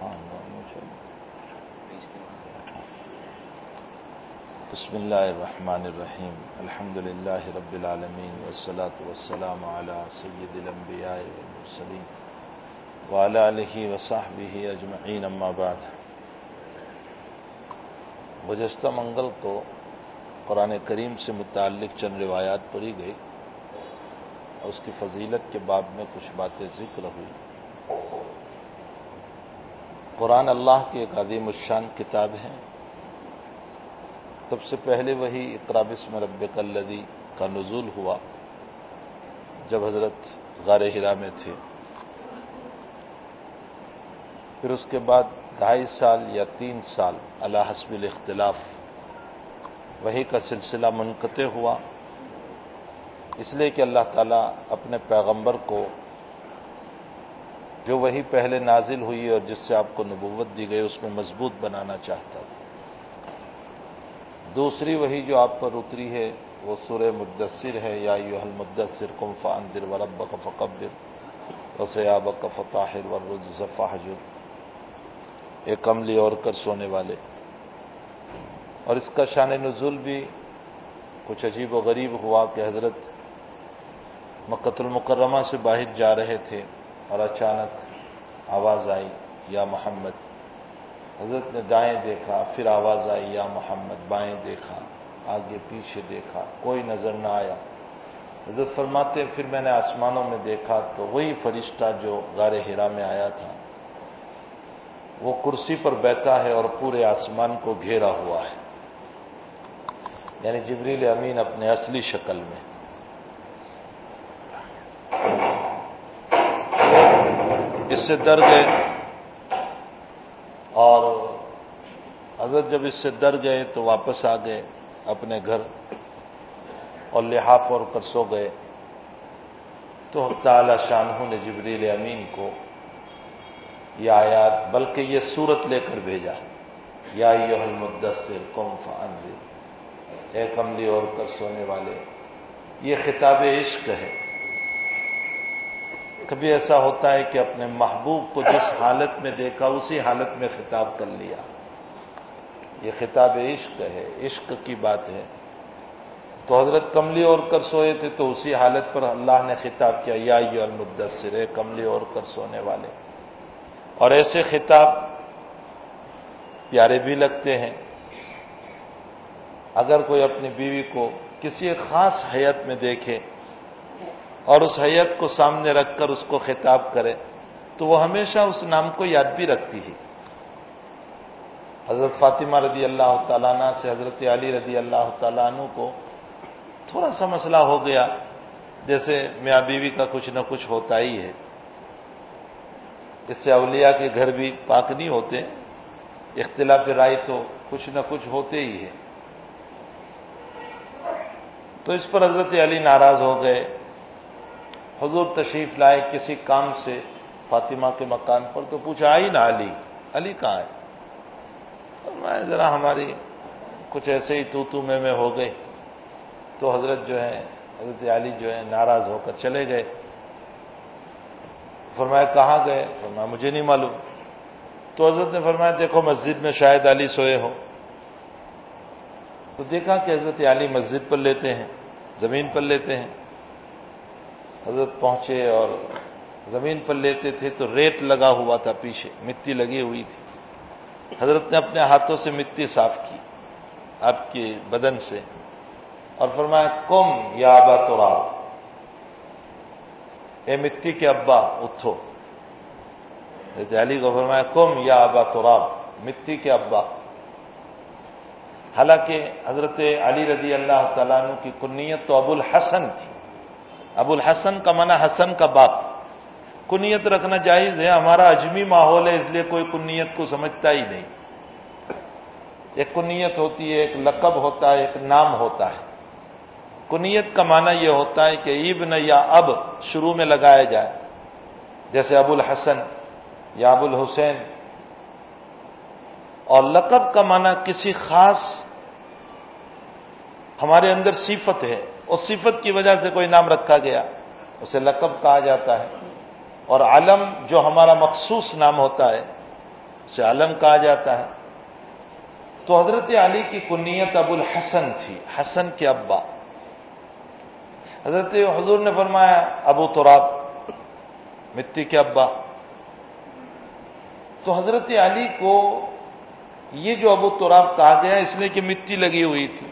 ہاں، ہاں، ہاں، بسم الله الرحمن الرحيم الحمد لله رب العالمين والصلاة والسلام على سيد الأنبياء والمرسلين وعلى آله وصحبه أجمعين أما بعد۔ گزشتہ منگل کو قرآن کریم سے متعلق چند روایات پڑھی گئی۔ اور اس کی فضیلت کے باب میں کچھ باتیں ذکر ہوئی۔ قرآن اللہ کی ایک عظیم الشان کتاب ہے۔ سب سے پہلے وہی اقرابس میں رب کلدی کا نزول ہوا، جب حضرت غار ہرا میں تھے۔ پھر اس کے بعد ڈھائی سال یا تین سال اللہ حسب الاختلاف وہی کا سلسلہ منقطع ہوا۔ اس لیے کہ اللہ تعالیٰ اپنے پیغمبر کو جو وہی پہلے نازل ہوئی اور جس سے آپ کو نبوت دی گئی، اس میں مضبوط بنانا چاہتا تھا۔ دوسری وہی جو آپ پر اتری ہے، وہ سورہ مدثر ہے، یا یو حل مدثر کمفا اندر ورب فقبر وسیاب کا فتاحر ورز حجر ایک عملی اور کر سونے والے۔ اور اس کا شان نزول بھی کچھ عجیب و غریب ہوا کہ حضرت مکت المکرمہ سے باہر جا رہے تھے۔ اور اچانک آواز آئی، یا محمد۔ حضرت نے دائیں دیکھا، پھر آواز آئی، یا محمد۔ بائیں دیکھا، آگے پیچھے دیکھا، کوئی نظر نہ آیا۔ حضرت فرماتے پھر میں نے آسمانوں میں دیکھا تو وہی فرشتہ جو غار ہیرا میں آیا تھا، وہ کرسی پر بیٹھا ہے اور پورے آسمان کو گھیرا ہوا ہے۔ یعنی جبریل امین اپنے اصلی شکل میں۔ اس سے ڈر گئے اور حضرت جب اس سے ڈر گئے تو واپس آ گئے اپنے گھر اور لحاف اور کر سو گئے۔ تو تعالی شاہ نے جبریل امین کو یہ آیات بلکہ یہ صورت لے کر بھیجا۔ یا یہ المدثر قوم فانذر۔ اے کملی اور کر سونے والے، یہ خطاب عشق ہے۔ کبھی ایسا ہوتا ہے کہ اپنے محبوب کو جس حالت میں دیکھا، اسی حالت میں خطاب کر لیا۔ یہ خطاب عشق ہے، عشق کی بات ہے۔ تو حضرت کملی اور کر سوئے تھے تو اسی حالت پر اللہ نے خطاب کیا، یا یو المدثر کملی اور کر سونے والے۔ اور ایسے خطاب پیارے بھی لگتے ہیں۔ اگر کوئی اپنی بیوی کو کسی ایک خاص حیت میں دیکھے اور اس حیت کو سامنے رکھ کر اس کو خطاب کرے تو وہ ہمیشہ اس نام کو یاد بھی رکھتی ہے حضرت فاطمہ رضی اللہ تعالیٰ عنہ سے حضرت علی رضی اللہ تعالیٰ عنہ کو تھوڑا سا مسئلہ ہو گیا۔ جیسے میاں بیوی کا کچھ نہ کچھ ہوتا ہی ہے۔ اس سے اولیاء کے گھر بھی پاک نہیں ہوتے۔ اختلاف رائے تو کچھ نہ کچھ ہوتے ہی ہے۔ تو اس پر حضرت علی ناراض ہو گئے۔ حضور تشریف لائے کسی کام سے فاطمہ کے مکان پر تو پوچھا، آئی نا علی؟ علی کہاں ہے؟ میں ذرا ہماری کچھ ایسے ہی تو تو میں میں ہو گئی۔ تو حضرت جو ہے حضرت علی جو ہے ناراض ہو کر چلے گئے۔ فرمایا، کہاں گئے؟ فرمایا، مجھے نہیں معلوم۔ تو حضرت نے فرمایا، دیکھو مسجد میں شاید علی سوئے ہو تو دیکھا کہ حضرت علی مسجد پر لیتے ہیں، زمین پر لیتے ہیں۔ حضرت پہنچے اور زمین پر لیتے تھے تو ریت لگا ہوا تھا پیچھے، مٹی لگی ہوئی تھی۔ حضرت نے اپنے ہاتھوں سے مٹی صاف کی آپ کے بدن سے۔ اور فرمایا کم یا آبا تو اے مٹی کے ابا اتھو علی کو فرمایا کم یا آبا تو مٹی کے ابا۔ حالانکہ حضرت علی رضی اللہ تعالیٰ عنہ کی کنیت تو ابو الحسن تھی۔ ابو الحسن کا منع حسن کا باپ۔ کنیت رکھنا جائز ہے، ہمارا اجمی ماحول ہے، اس لیے کوئی کنیت کو سمجھتا ہی نہیں۔ ایک کنیت ہوتی ہے، ایک لقب ہوتا ہے، ایک نام ہوتا ہے۔ کنیت کا معنی یہ ہوتا ہے کہ ابن یا اب شروع میں لگایا جائے۔ جیسے ابو الحسن یا ابو الحسین۔ اور لقب کا معنی کسی خاص، ہمارے اندر صفت ہے۔ اس صفت کی وجہ سے کوئی نام رکھا گیا، اسے لقب کہا جاتا ہے۔ اور علم جو ہمارا مخصوص نام ہوتا ہے، اسے علم کہا جاتا ہے۔ تو حضرت علی کی کنیت ابو الحسن تھی، حسن کے ابا۔ حضرت حضور نے فرمایا، ابو تراب، مٹی کے ابا۔ تو حضرت علی کو یہ جو ابو تراب کہا گیا، اس میں کہ مٹی لگی ہوئی تھی۔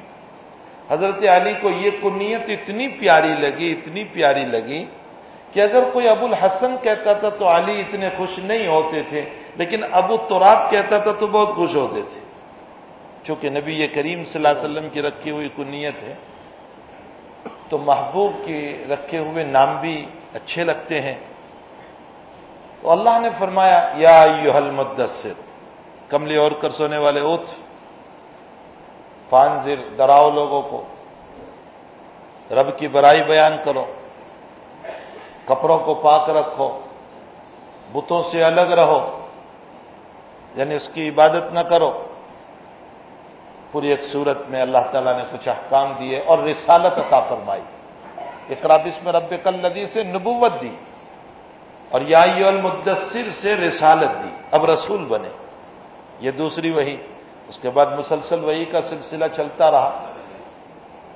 حضرت علی کو یہ کنیت اتنی پیاری لگی، اتنی پیاری لگی کہ اگر کوئی ابو الحسن کہتا تھا تو علی اتنے خوش نہیں ہوتے تھے، لیکن ابو تراب کہتا تھا تو بہت خوش ہوتے تھے۔ چونکہ نبی یہ کریم صلی اللہ علیہ وسلم کی رکھی ہوئی کنیت ہے، تو محبوب کے رکھے ہوئے نام بھی اچھے لگتے ہیں۔ تو اللہ نے فرمایا، یا یو مدثر کملی اور کر سونے والے اوت فانزر ڈراؤ لوگوں کو۔ رب کی برائی بیان کرو۔ کپڑوں کو پاک رکھو۔ بتوں سے الگ رہو۔ یعنی اس کی عبادت نہ کرو۔ پوری ایک صورت میں اللہ تعالیٰ نے کچھ احکام دیے اور رسالت عطا فرمائی۔ اقرابس میں رب کل ندی سے نبوت دی۔ اور یا المدثر سے رسالت دی۔ اب رسول بنے۔ یہ دوسری وہی۔ اس کے بعد مسلسل وہی کا سلسلہ چلتا رہا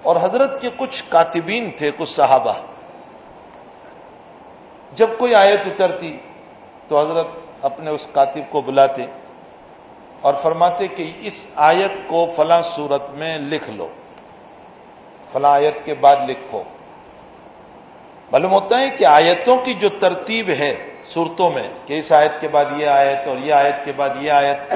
اور حضرت کے کچھ کاتبین تھے، کچھ صحابہ۔ جب کوئی آیت اترتی تو حضرت اپنے اس کاتب کو بلاتے اور فرماتے کہ اس آیت کو فلاں صورت میں لکھ لو۔ فلاں آیت کے بعد لکھو۔ معلوم ہوتا ہے کہ آیتوں کی جو ترتیب ہے صورتوں میں کہ اس آیت کے بعد یہ آیت اور یہ آیت کے بعد یہ آیت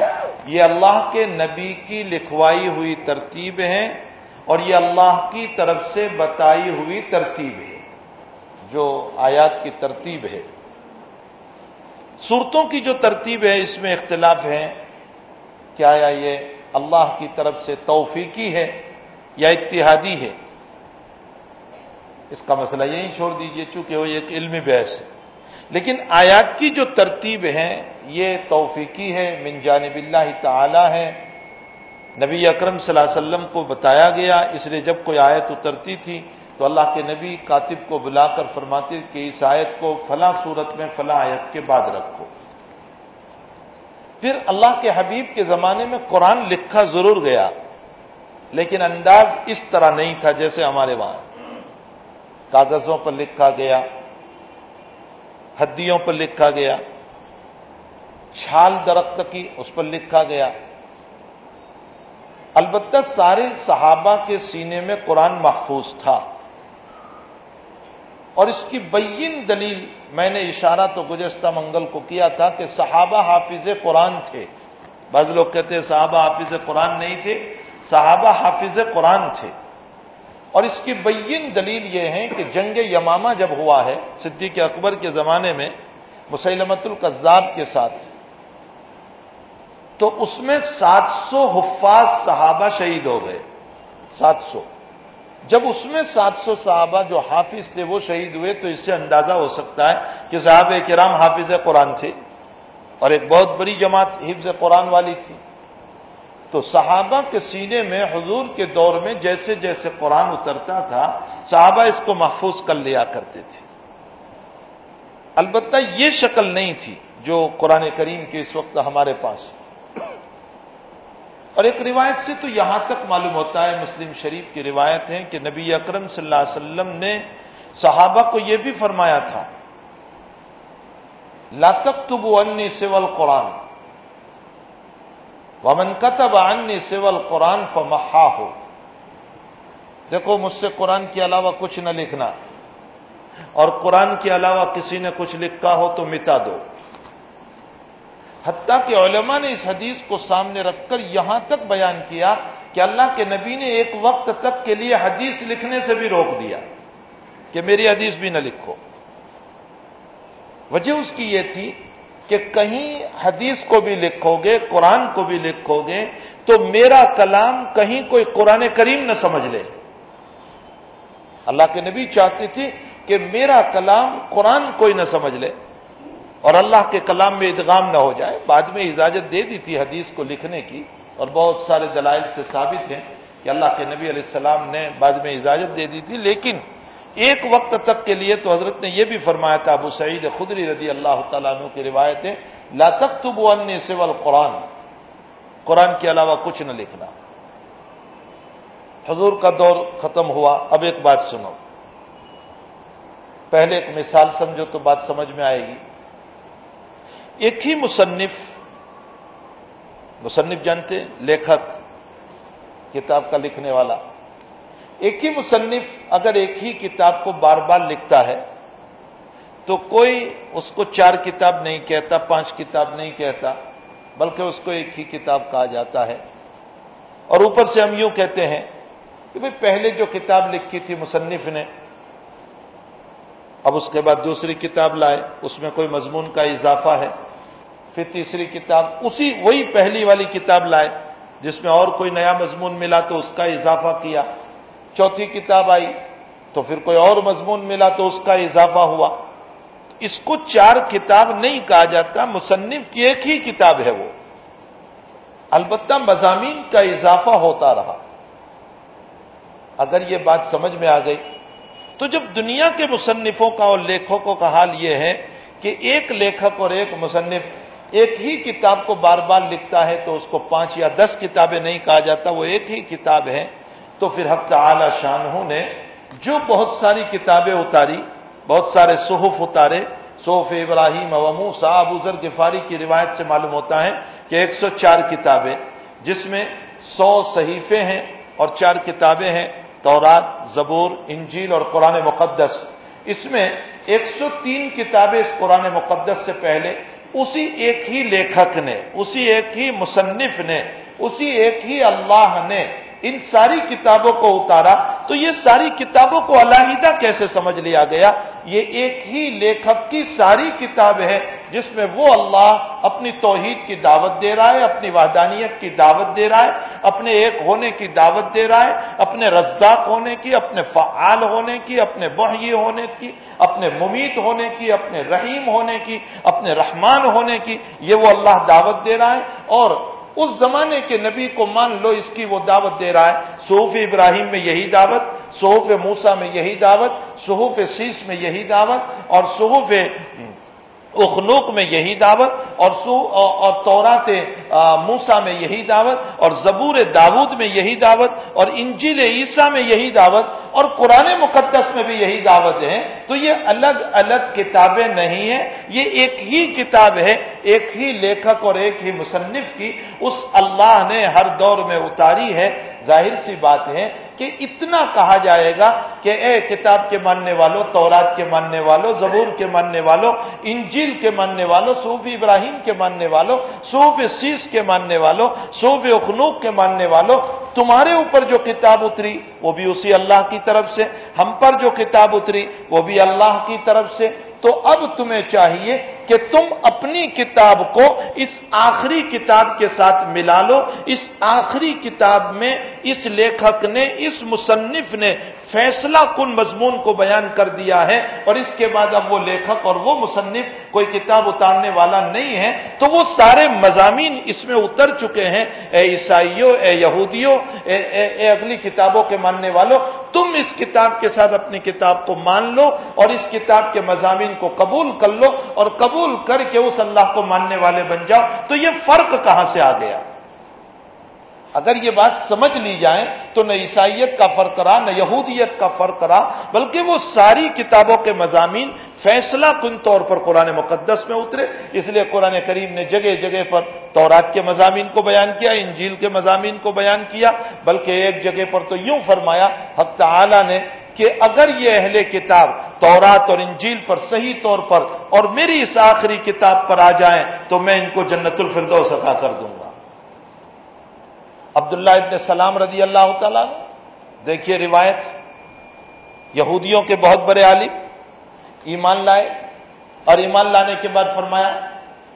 یہ اللہ کے نبی کی لکھوائی ہوئی ترتیب ہے اور یہ اللہ کی طرف سے بتائی ہوئی ترتیب ہے جو آیات کی ترتیب ہے۔ صورتوں کی جو ترتیب ہے، اس میں اختلاف ہے۔ کیا یہ اللہ کی طرف سے توفیقی ہے یا اتحادی ہے؟ اس کا مسئلہ یہی چھوڑ دیجیے، چونکہ وہ ایک علمی بحث ہے۔ لیکن آیات کی جو ترتیب ہے یہ توفیقی ہے من جانب اللہ تعالی ہے نبی اکرم صلی اللہ علیہ وسلم کو بتایا گیا، اس لیے جب کوئی آیت اترتی تھی تو اللہ کے نبی کاتب کو بلا کر فرماتے کہ اس آیت کو فلاں صورت میں، فلاں آیت کے بعد رکھو۔ پھر اللہ کے حبیب کے زمانے میں قرآن لکھا ضرور گیا، لیکن انداز اس طرح نہیں تھا جیسے ہمارے وہاں۔ کاغذوں پر لکھا گیا ہدیوں پر لکھا گیا۔ چھال درخت کی اس پر لکھا گیا۔ البتہ سارے صحابہ کے سینے میں قرآن محفوظ تھا۔ اور اس کی بین دلیل میں نے اشارہ تو گزشتہ منگل کو کیا تھا کہ صحابہ حافظ قرآن تھے۔ بعض لوگ کہتے ہیں صحابہ حافظ قرآن نہیں تھے، صحابہ حافظ قرآن تھے۔ اور اس کی بین دلیل یہ ہے کہ جنگ یمامہ جب ہوا ہے، صدیق اکبر کے زمانے میں مسلمت القذاب کے ساتھ، تو اس میں سات سو حفاظ صحابہ شہید ہو گئے۔ سات سو۔ جب اس میں سات سو صحابہ جو حافظ تھے وہ شہید ہوئے، تو اس سے اندازہ ہو سکتا ہے کہ صاحب کرام حافظ قرآن تھے اور ایک بہت بڑی جماعت حفظ قرآن والی تھی۔ تو صحابہ کے سینے میں حضور کے دور میں جیسے جیسے قرآن اترتا تھا، صحابہ اس کو محفوظ کر لیا کرتے تھے۔ البتہ یہ شکل نہیں تھی جو قرآن کریم کے اس وقت ہمارے پاس۔ اور ایک روایت سے تو یہاں تک معلوم ہوتا ہے، مسلم شریف کی روایت ہے کہ نبی اکرم صلی اللہ علیہ وسلم نے صحابہ کو یہ بھی فرمایا تھا لاطق تب انی سول قرآن ومن کتب انی سول قرآن فمحا ہو دیکھو، مجھ سے قرآن کے علاوہ کچھ نہ لکھنا۔ اور قرآن کے علاوہ کسی نے کچھ لکھا ہو تو مٹا دو۔ حتیٰ کہ علماء نے اس حدیث کو سامنے رکھ کر یہاں تک بیان کیا کہ اللہ کے نبی نے ایک وقت تک کے لیے حدیث لکھنے سے بھی روک دیا کہ میری حدیث بھی نہ لکھو۔ وجہ اس کی یہ تھی کہ کہیں حدیث کو بھی لکھو گے، قرآن کو بھی لکھو گے، تو میرا کلام کہیں کوئی قرآن کریم نہ سمجھ لے۔ اللہ کے نبی چاہتے تھے کہ میرا کلام قرآن کوئی نہ سمجھ لے اور اللہ کے کلام میں ادغام نہ ہو جائے۔ بعد میں اجازت دے دی تھی حدیث کو لکھنے کی اور بہت سارے دلائل سے ثابت ہیں کہ اللہ کے نبی علیہ السلام نے بعد میں اجازت دے دی تھی، لیکن ایک وقت تک کے لیے تو حضرت نے یہ بھی فرمایا تھا، ابو سعید خدری رضی اللہ تعالیٰ عنہ کی روایتیں لا تک تو سول قرآن قرآن کے علاوہ کچھ نہ لکھنا۔ حضور کا دور ختم ہوا، اب ایک بات سنو۔ پہلے ایک مثال سمجھو تو بات سمجھ میں آئے گی۔ ایک ہی مصنف مصنف جانتے، لیکھک، کتاب کا لکھنے والا۔ ایک ہی مصنف اگر ایک ہی کتاب کو بار بار لکھتا ہے، تو کوئی اس کو چار کتاب نہیں کہتا، پانچ کتاب نہیں کہتا، بلکہ اس کو ایک ہی کتاب کہا جاتا ہے۔ اور اوپر سے ہم یوں کہتے ہیں کہ بھائی پہلے جو کتاب لکھی تھی مصنف نے، اب اس کے بعد دوسری کتاب لائے، اس میں کوئی مضمون کا اضافہ ہے، پھر تیسری کتاب، اسی وہی پہلی والی کتاب لائے، جس میں اور کوئی نیا مضمون ملا تو اس کا اضافہ کیا۔ چوتھی کتاب آئی تو پھر کوئی اور مضمون ملا تو اس کا اضافہ ہوا۔ اس کو چار کتاب نہیں کہا جاتا، مصنف کی ایک ہی کتاب ہے وہ۔ البتہ مضامین کا اضافہ ہوتا رہا۔ اگر یہ بات سمجھ میں آ گئی، تو جب دنیا کے مصنفوں کا اور لیکھکوں کا حال یہ ہے کہ ایک لیکھک اور ایک مصنف ایک ہی کتاب کو بار بار لکھتا ہے تو اس کو پانچ یا دس کتابیں نہیں کہا جاتا، وہ ایک ہی کتاب ہے۔ تو پھر حق اعلی شاہ نے جو بہت ساری کتابیں اتاری، بہت سارے صحف اتارے، صحف ابراہیم اومو صاحب ازر گفاری کی روایت سے معلوم ہوتا ہے کہ ایک سو چار کتابیں، جس میں سو صحیفے ہیں اور چار کتابیں ہیں، تورات، زبور، انجیل اور قرآن مقدس۔ اس میں ایک سو تین کتابیں اس قرآن مقدس سے پہلے، اسی ایک ہی لیکھک نے، اسی ایک ہی مصنف نے، اسی ایک ہی اللہ نے ان ساری کتابوں کو اتارا تو یہ ساری کتابوں کو علیحدہ کیسے سمجھ لیا گیا؟ یہ ایک ہی لیکھک کی ساری کتاب ہے جس میں وہ اللہ اپنی توحید کی دعوت دے رہا ہے، اپنی وحدانیت کی دعوت دے رہا ہے، اپنے ایک ہونے کی دعوت دے رہا ہے، اپنے رزاق ہونے کی، اپنے فعال ہونے کی، اپنے بحی ہونے کی، اپنے ممیت ہونے کی، اپنے رحیم ہونے کی، اپنے رحمان ہونے کی، یہ وہ اللہ دعوت دے رہا ہے اور اس زمانے کے نبی کو مان لو اس کی وہ دعوت دے رہا ہے۔ صحف ابراہیم میں یہی دعوت، صحف موسا میں یہی دعوت، صحف سیس میں یہی دعوت اور صحف اخنوک میں یہی دعوت اور سو اور تورات موسا میں یہی دعوت اور زبور داود میں یہی دعوت اور انجیل عیسیٰ میں یہی دعوت اور قرآن مقدس میں بھی یہی دعوت ہے تو یہ الگ الگ کتابیں نہیں ہیں، یہ ایک ہی کتاب ہے، ایک ہی لیکھک اور ایک ہی مصنف کی۔ اس اللہ نے ہر دور میں اتاری ہے۔ ظاہر سی بات ہے کہ اتنا کہا جائے گا کہ اے کتاب کے ماننے والوں تورات کے ماننے والوں زبور کے ماننے والوں انجیل کے ماننے والوں صوف ابراہیم کے ماننے والوں صوف سیس کے ماننے والوں صوف اخنوق کے ماننے والوں تمہارے اوپر جو کتاب اتری وہ بھی اسی اللہ کی طرف سے، ہم پر جو کتاب اتری وہ بھی اللہ کی طرف سے تو اب تمہیں چاہیے کہ تم اپنی کتاب کو اس آخری کتاب کے ساتھ ملا لو۔ اس آخری کتاب میں اس لیکھک نے، اس مصنف نے فیصلہ کن مضمون کو بیان کر دیا ہے اور اس کے بعد اب وہ لیکھک اور وہ مصنف کوئی کتاب اتارنے والا نہیں ہے۔ تو وہ سارے مضامین اس میں اتر چکے ہیں۔ اے عیسائیوں، اے یہودیوں، اے اے اے اگلی کتابوں کے ماننے والوں، تم اس کتاب کے ساتھ اپنی کتاب کو مان لو اور اس کتاب کے مضامین کو قبول کر لو اور قبول کر کے اس اللہ کو ماننے والے بن جاؤ، تو یہ فرق کہاں سے آ گیا؟ اگر یہ بات سمجھ لی جائے، تو نہ عیسائیت کا فرق رہا، نہ یہودیت کا فرق رہا، بلکہ وہ ساری کتابوں کے مضامین فیصلہ کن طور پر قرآن مقدس میں اترے۔ اس لیے قرآن کریم نے جگہ جگہ پر تورات کے مضامین کو بیان کیا، انجیل کے مضامین کو بیان کیا، بلکہ ایک جگہ پر تو یوں فرمایا، حق تعالی نے کہ اگر یہ اہل کتاب تورات اور انجیل پر صحیح طور پر اور میری اس آخری کتاب پر آ جائیں تو میں ان کو جنت الفردوس عطا کر دوں گا۔ عبداللہ ابن سلام رضی اللہ تعالیٰ دیکھیے روایت، یہودیوں کے بہت بڑے عالم ایمان لائے اور ایمان لانے کے بعد فرمایا،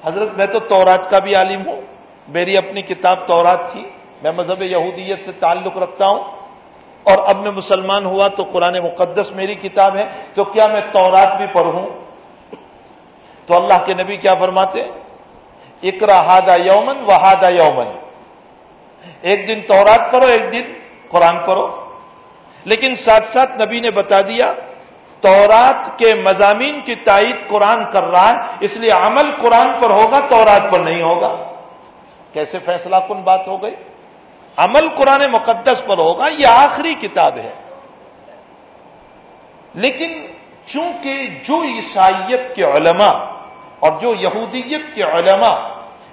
حضرت میں تو تورات کا بھی عالم ہوں، میری اپنی کتاب تورات تھی، میں مذہب یہودیت سے تعلق رکھتا ہوں اور اب میں مسلمان ہوا تو قرآن مقدس میری کتاب ہے تو کیا میں تورات بھی پڑھوں؟ تو اللہ کے نبی کیا فرماتے؟ اکرا ہادا یومن و ہادا یومن ایک دن تورات پڑھو، ایک دن قرآن پڑھو۔ لیکن ساتھ ساتھ نبی نے بتا دیا، تورات کے مضامین کی تائید قرآن کر رہا ہے، اس لیے عمل قرآن پر ہوگا، تورات پر نہیں ہوگا۔ کیسے فیصلہ کن بات ہو گئی؟ عمل قرآن مقدس پر ہوگا، یہ آخری کتاب ہے۔ لیکن چونکہ جو عیسائیت کے علماء اور جو یہودیت کے علماء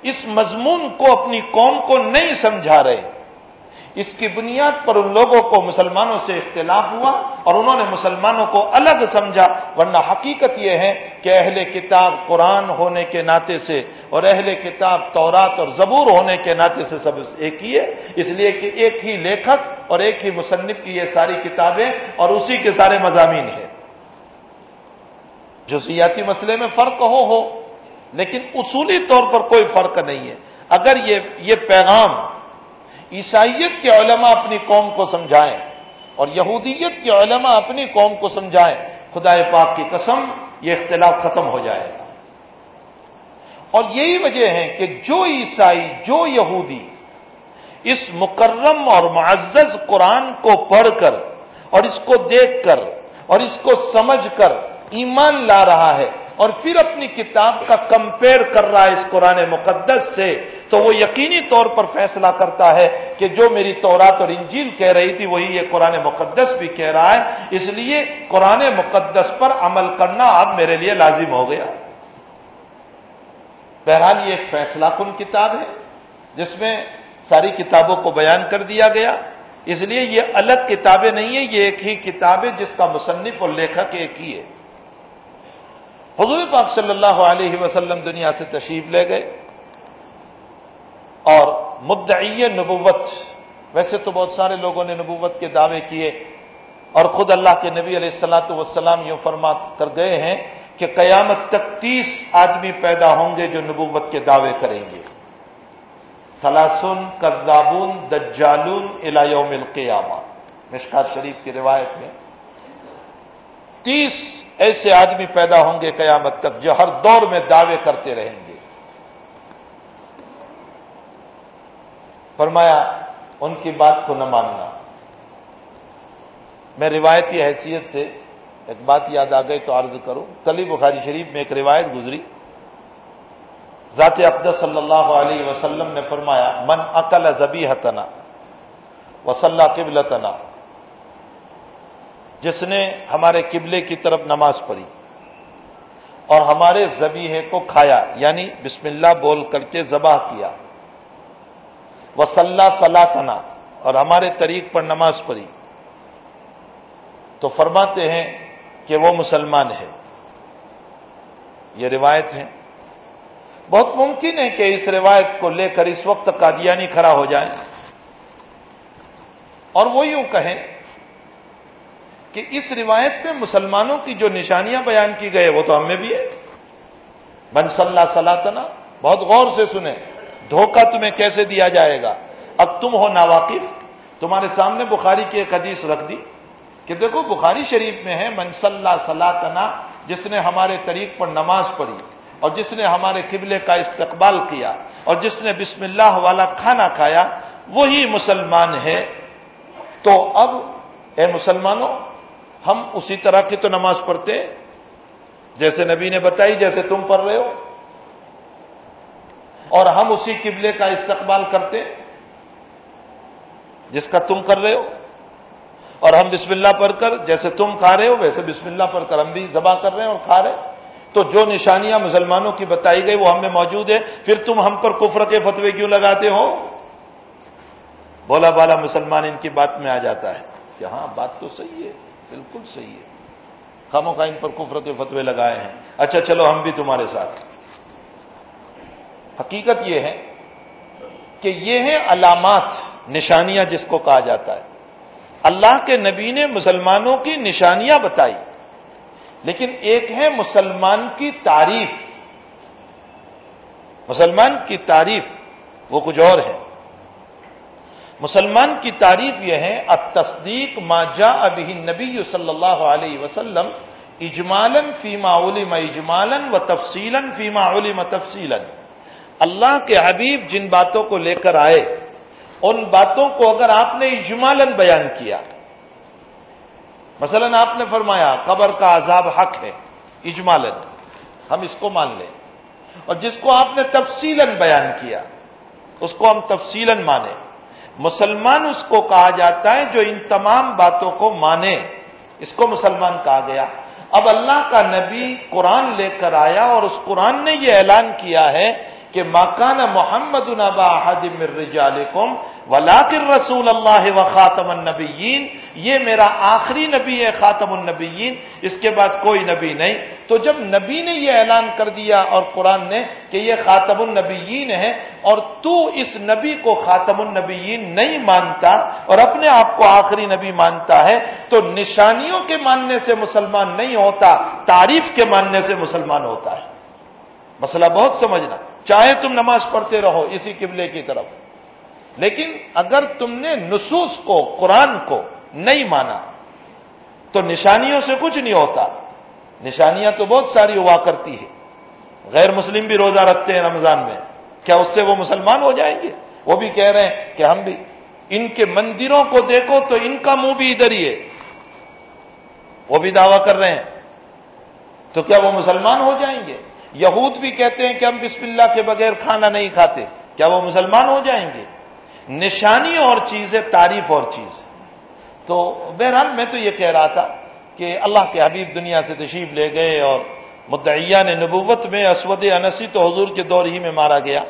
اس مضمون کو اپنی قوم کو نہیں سمجھا رہے اس کی بنیاد پر ان لوگوں کو مسلمانوں سے اختلاف ہوا اور انہوں نے مسلمانوں کو الگ سمجھا، ورنہ حقیقت یہ ہے کہ اہل کتاب قرآن ہونے کے ناطے سے اور اہل کتاب تورات اور زبور ہونے کے ناطے سے سب ایک ہی ہے۔ اس لیے کہ ایک ہی لیکھک اور ایک ہی مصنف کی یہ ساری کتابیں اور اسی کے سارے مضامین ہیں۔ جو مسئلے میں فرق ہو ہو، لیکن اصولی طور پر کوئی فرق نہیں ہے۔ اگر یہ یہ پیغام عیسائیت کے علماء اپنی قوم کو سمجھائیں اور یہودیت کے علماء اپنی قوم کو سمجھائیں خدا پاک کی قسم، یہ اختلاف ختم ہو جائے گا۔ اور یہی وجہ ہے کہ جو عیسائی، جو یہودی اس مکرم اور معزز قرآن کو پڑھ کر اور اس کو دیکھ کر اور اس کو سمجھ کر ایمان لا رہا ہے اور پھر اپنی کتاب کا کمپیئر کر رہا ہے اس قرآن مقدس سے، تو وہ یقینی طور پر فیصلہ کرتا ہے کہ جو میری تورات اور انجیل کہہ رہی تھی، وہی یہ قرآن مقدس بھی کہہ رہا ہے۔ اس لیے قرآن مقدس پر عمل کرنا اب میرے لیے لازم ہو گیا۔ بہرحال یہ ایک فیصلہ کن کتاب ہے، جس میں ساری کتابوں کو بیان کر دیا گیا۔ اس لیے یہ الگ کتابیں نہیں ہیں، یہ ایک ہی کتاب ہے، جس کا مصنف اور لیکھک ایک ہی ہے۔ حضور پاک صلی اللہ علیہ وسلم دنیا سے تشریف لے گئے اور مدعی نبوت، ویسے تو بہت سارے لوگوں نے نبوت کے دعوے کیے اور خود اللہ کے نبی علیہ السلاۃ وسلام یوں فرما کر گئے ہیں کہ قیامت تک تیس آدمی پیدا ہوں گے جو نبوت کے دعوے کریں گے۔ سلاسن کردابون دجالون الایوم القیامہ۔ مشکات شریف کی روایت میں تیس ایسے آدمی پیدا ہوں گے قیامت تک جو ہر دور میں دعوے کرتے رہیں گے۔ فرمایا، ان کی بات کو نہ ماننا۔ میں روایتی حیثیت سے ایک بات یاد آ گئی تو عرض کروں۔ کلی بخاری شریف میں ایک روایت گزری۔ ذات اقدس صلی اللہ علیہ وسلم نے فرمایا، من عقل زبی حتنا وسلح قبلتنا جس نے ہمارے قبلے کی طرف نماز پڑھی اور ہمارے زبیحے کو کھایا یعنی بسم اللہ بول کر کے ذبح کیا۔ وسلح سلاطنا اور ہمارے طریق پر نماز پڑھی۔ تو فرماتے ہیں کہ وہ مسلمان ہے۔ یہ روایت ہے۔ بہت ممکن ہے کہ اس روایت کو لے کر اس وقت قادیانی کھڑا ہو جائے اور وہ یوں کہیں کہ اس روایت میں مسلمانوں کی جو نشانیاں بیان کی گئے وہ تو ہم میں بھی ہے بن صلاح سلاطنا بہت غور سے سنیں۔ دھوکہ تمہیں کیسے دیا جائے گا؟ اب تم ہو ناواقف۔ تمہارے سامنے بخاری کی ایک حدیث رکھ دی کہ دیکھو، بخاری شریف میں ہے منصلہ سلاطنا جس نے ہمارے طریق پر نماز پڑھی، اور جس نے ہمارے قبلے کا استقبال کیا، اور جس نے بسم اللہ والا کھانا کھایا، وہی مسلمان ہے۔ تو اب اے مسلمانوں ہم اسی طرح کی تو نماز پڑھتے ہیں۔ جیسے نبی نے بتائی، جیسے تم پڑھ رہے ہو۔ اور ہم اسی قبلے کا استقبال کرتے جس کا تم کر رہے ہو۔ اور ہم بسم اللہ پڑھ کر، جیسے تم کھا رہے ہو، ویسے بسم اللہ پڑھ کر ہم بھی ذبح کر رہے ہیں اور کھا رہے ہیں۔ تو جو نشانیاں مسلمانوں کی بتائی گئی، وہ ہم میں موجود ہے پھر تم ہم پر کفر کے فتوے کیوں لگاتے ہو؟ بولا بالا مسلمان ان کی بات میں آ جاتا ہے کہ ہاں بات تو صحیح ہے۔ بالکل صحیح ہے۔ خاموں کا ان پر کفر کے فتوے لگائے ہیں۔ اچھا چلو ہم بھی تمہارے ساتھ۔ حقیقت یہ ہے کہ یہ ہیں علامات، نشانیاں جس کو کہا جاتا ہے۔ اللہ کے نبی نے مسلمانوں کی نشانیاں بتائی، لیکن ایک ہے مسلمان کی تعریف۔ مسلمان کی تعریف، وہ کچھ اور ہے۔ مسلمان کی تعریف یہ ہے اب تصدیق ما جا ابھی نبی صلی اللہ علیہ وسلم اجمالن فیما علم اجمالن و تفصیل فیما علم تفصیل اللہ کے حبیب جن باتوں کو لے کر آئے، ان باتوں کو اگر آپ نے اجمالن بیان کیا، مثلا آپ نے فرمایا، قبر کا عذاب حق ہے اجمال ہم اس کو مان لیں۔ اور جس کو آپ نے تفصیل بیان کیا، اس کو ہم تفصیل مانیں۔ مسلمان اس کو کہا جاتا ہے جو ان تمام باتوں کو مانے۔ اس کو مسلمان کہا گیا۔ اب اللہ کا نبی قرآن لے کر آیا اور اس قرآن نے یہ اعلان کیا ہے کہ مکان محمد البا حدم رجالکم ولاکر رسول اللہ و خاتم النبیین، یہ میرا آخری نبی ہے خاتم النبیین، اس کے بعد کوئی نبی نہیں۔ تو جب نبی نے یہ اعلان کر دیا اور قرآن نے کہ یہ خاتم النبیین ہے اور تو اس نبی کو خاتم النبیین نہیں مانتا اور اپنے آپ کو آخری نبی مانتا ہے، تو نشانیوں کے ماننے سے مسلمان نہیں ہوتا، تعریف کے ماننے سے مسلمان ہوتا ہے۔ مسئلہ بہت سمجھنا، چاہے تم نماز پڑھتے رہو اسی قبلے کی طرف۔ لیکن اگر تم نے نصوص کو، قرآن کو نہیں مانا، تو نشانیوں سے کچھ نہیں ہوتا۔ نشانیاں تو بہت ساری ہوا کرتی ہے غیر مسلم بھی روزہ رکھتے ہیں رمضان میں۔ کیا اس سے وہ مسلمان ہو جائیں گے؟ وہ بھی کہہ رہے ہیں کہ ہم بھی۔ ان کے مندروں کو دیکھو تو ان کا منہ بھی ادھر ہی ہے۔ وہ بھی دعویٰ کر رہے ہیں۔ تو کیا وہ مسلمان ہو جائیں گے؟ یہود بھی کہتے ہیں کہ ہم بسم اللہ کے بغیر کھانا نہیں کھاتے۔ کیا وہ مسلمان ہو جائیں گے؟ نشانی اور چیز ہے تعریف اور چیز ہے تو بہرحال میں تو یہ کہہ رہا تھا کہ اللہ کے حبیب دنیا سے تشریف لے گئے اور مدعیہ نے نبوت میں اسود انسی تو حضور کے دور ہی میں مارا گیا۔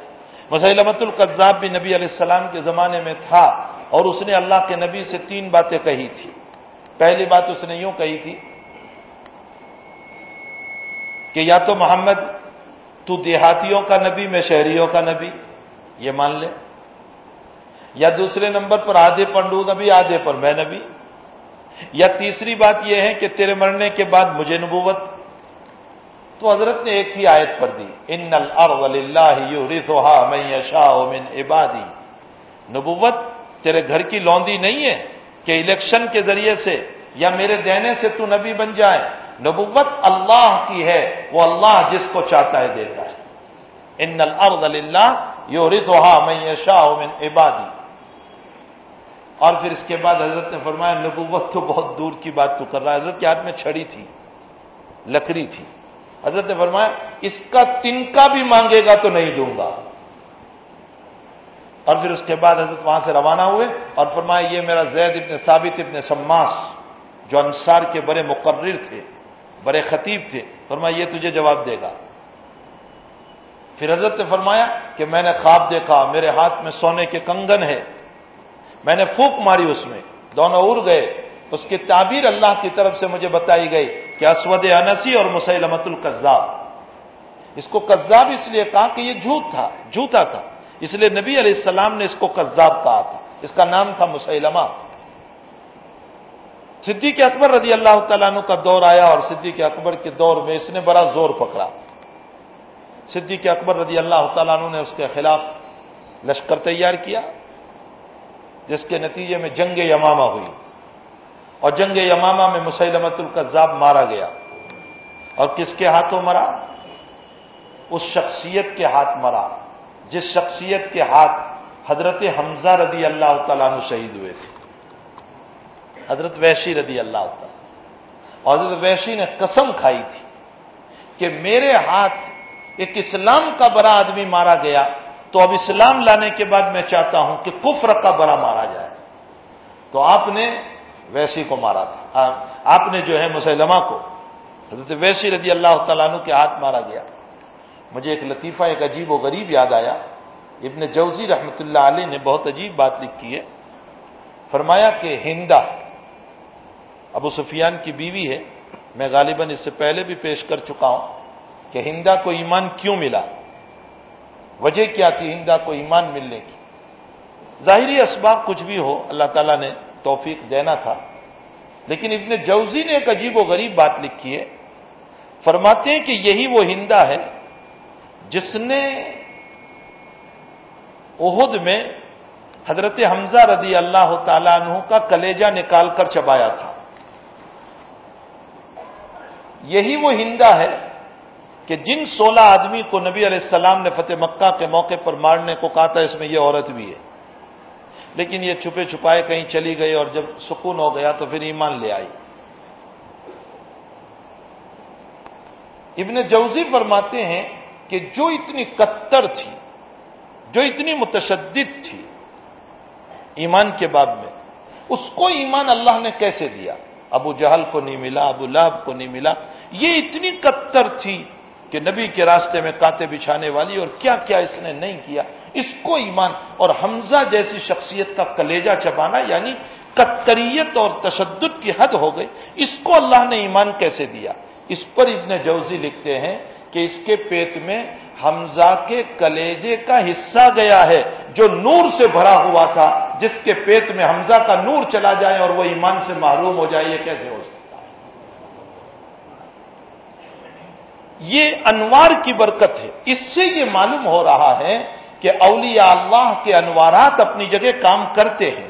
مسلمت القذاب بھی نبی علیہ السلام کے زمانے میں تھا اور اس نے اللہ کے نبی سے تین باتیں کہی تھی۔ پہلی بات اس نے یوں کہی تھی کہ یا تو محمد، تو دیہاتیوں کا نبی میں شہریوں کا نبی، یہ مان لے۔ یا دوسرے نمبر پر آدھے پنڈو نبی آدھے پر میں نبی۔ یا تیسری بات یہ ہے کہ تیرے مرنے کے بعد مجھے نبوت۔ تو حضرت نے ایک ہی آیت پر دی، ان اللہ میں شاہ من عبادی۔ نبوت تیرے گھر کی لوندی نہیں ہے کہ الیکشن کے ذریعے سے یا میرے دینے سے تو نبی بن جائے۔ نبوت اللہ کی ہے، وہ اللہ جس کو چاہتا ہے دیتا ہے۔ ان الارض للہ یو رتوہا میں شاہ من عبادی۔ اور پھر اس کے بعد حضرت نے فرمایا، نبوت تو بہت دور کی بات تو کر رہا ہے۔ حضرت کے ہاتھ میں چھڑی تھی، لکڑی تھی۔ حضرت نے فرمایا، اس کا تنکا بھی مانگے گا تو نہیں دوں گا۔ اور پھر اس کے بعد حضرت وہاں سے روانہ ہوئے اور فرمایا، یہ میرا زید ابن ثابت ابن سماس جو انصار کے بڑے مقرر تھے، بڑے خطیب تھے، فرمایا، یہ تجھے جواب دے گا۔ پھر حضرت نے فرمایا کہ میں نے خواب دیکھا، میرے ہاتھ میں سونے کے کنگن ہے۔ میں نے پھوک ماری اس میں۔ دونوں اڑ گئے۔ اس کی تعبیر اللہ کی طرف سے مجھے بتائی گئی کہ اسود انسی اور مسلمت القذاب۔ اس کو قذاب اس لیے کہا کہ یہ جھوٹ تھا، جھوٹا تھا۔ اس لیے نبی علیہ السلام نے اس کو قذاب کہا تھا۔ اس کا نام تھا مسلمہ صدیق اکبر رضی اللہ تعالیٰ عنہ کا دور آیا اور صدیق اکبر کے دور میں اس نے بڑا زور پکڑا۔ صدیق اکبر رضی اللہ تعالیٰ عنہ نے اس کے خلاف لشکر تیار کیا۔ جس کے نتیجے میں جنگ یمامہ ہوئی اور جنگ یمامہ میں مسلمت القذاب مارا گیا اور کس کے ہاتھوں مرا؟ اس شخصیت کے ہاتھ مرا، جس شخصیت کے ہاتھ حضرت حمزہ رضی اللہ تعالیٰ عنہ شہید ہوئے تھے۔ حضرت ویشی رضی اللہ تعالیٰ اور حضرت ویشی نے قسم کھائی تھی کہ میرے ہاتھ ایک اسلام کا بڑا آدمی مارا گیا تو اب اسلام لانے کے بعد میں چاہتا ہوں کہ کفر کا بڑا مارا جائے۔ تو آپ نے ویسی کو مارا تھا۔ آپ نے جو ہے مسلمہ کو، حضرت ویسی رضی اللہ تعالیٰ عنہ کے ہاتھ مارا گیا۔ مجھے ایک لطیفہ، ایک عجیب و غریب یاد آیا۔ ابن جوزی رحمت اللہ علیہ نے بہت عجیب بات لکھی ہے۔ فرمایا کہ ہندا، ابو سفیان کی بیوی ہے، میں غالباً اس سے پہلے بھی پیش کر چکا ہوں کہ ہندا کو ایمان کیوں ملا؟ وجہ کیا تھی ہندا کو ایمان ملنے کی؟ ظاہری اسباب کچھ بھی ہو، اللہ تعالیٰ نے توفیق دینا تھا۔ لیکن ابن جوزی نے ایک عجیب و غریب بات لکھی ہے۔ فرماتے ہیں کہ یہی وہ ہندا ہے جس نے عہد میں حضرت حمزہ رضی اللہ تعالیٰ عنہ کا کلیجہ نکال کر چبایا تھا۔ یہی وہ ہندا ہے کہ جن سولہ آدمی کو نبی علیہ السلام نے فتح مکہ کے موقع پر مارنے کو کہا تھا، اس میں یہ عورت بھی ہے۔ لیکن یہ چھپے چھپائے کہیں چلی گئی اور جب سکون ہو گیا تو پھر ایمان لے آئی۔ ابن جوزی فرماتے ہیں کہ جو اتنی کتر تھی، جو اتنی متشدد تھی ایمان کے باب میں، اس کو ایمان اللہ نے کیسے دیا؟ ابو جہل کو نہیں ملا، ابو لہب کو نہیں ملا۔ یہ اتنی کتر تھی کہ نبی کے راستے میں کاتے بچھانے والی اور کیا کیا اس نے نہیں کیا، اس کو ایمان اور حمزہ جیسی شخصیت کا کلیجہ چبانا یعنی کتریت اور تشدد کی حد ہو گئی۔ اس کو اللہ نے ایمان کیسے دیا؟ اس پر ابن جوزی لکھتے ہیں کہ اس کے پیٹ میں حمزہ کے کلیجے کا حصہ گیا ہے جو نور سے بھرا ہوا تھا، جس کے پیٹ میں حمزہ کا نور چلا جائے اور وہ ایمان سے محروم ہو جائے، یہ کیسے ہو سکتا ہے یہ انوار کی برکت ہے۔ اس سے یہ معلوم ہو رہا ہے کہ اولیاء اللہ کے انوارات اپنی جگہ کام کرتے ہیں۔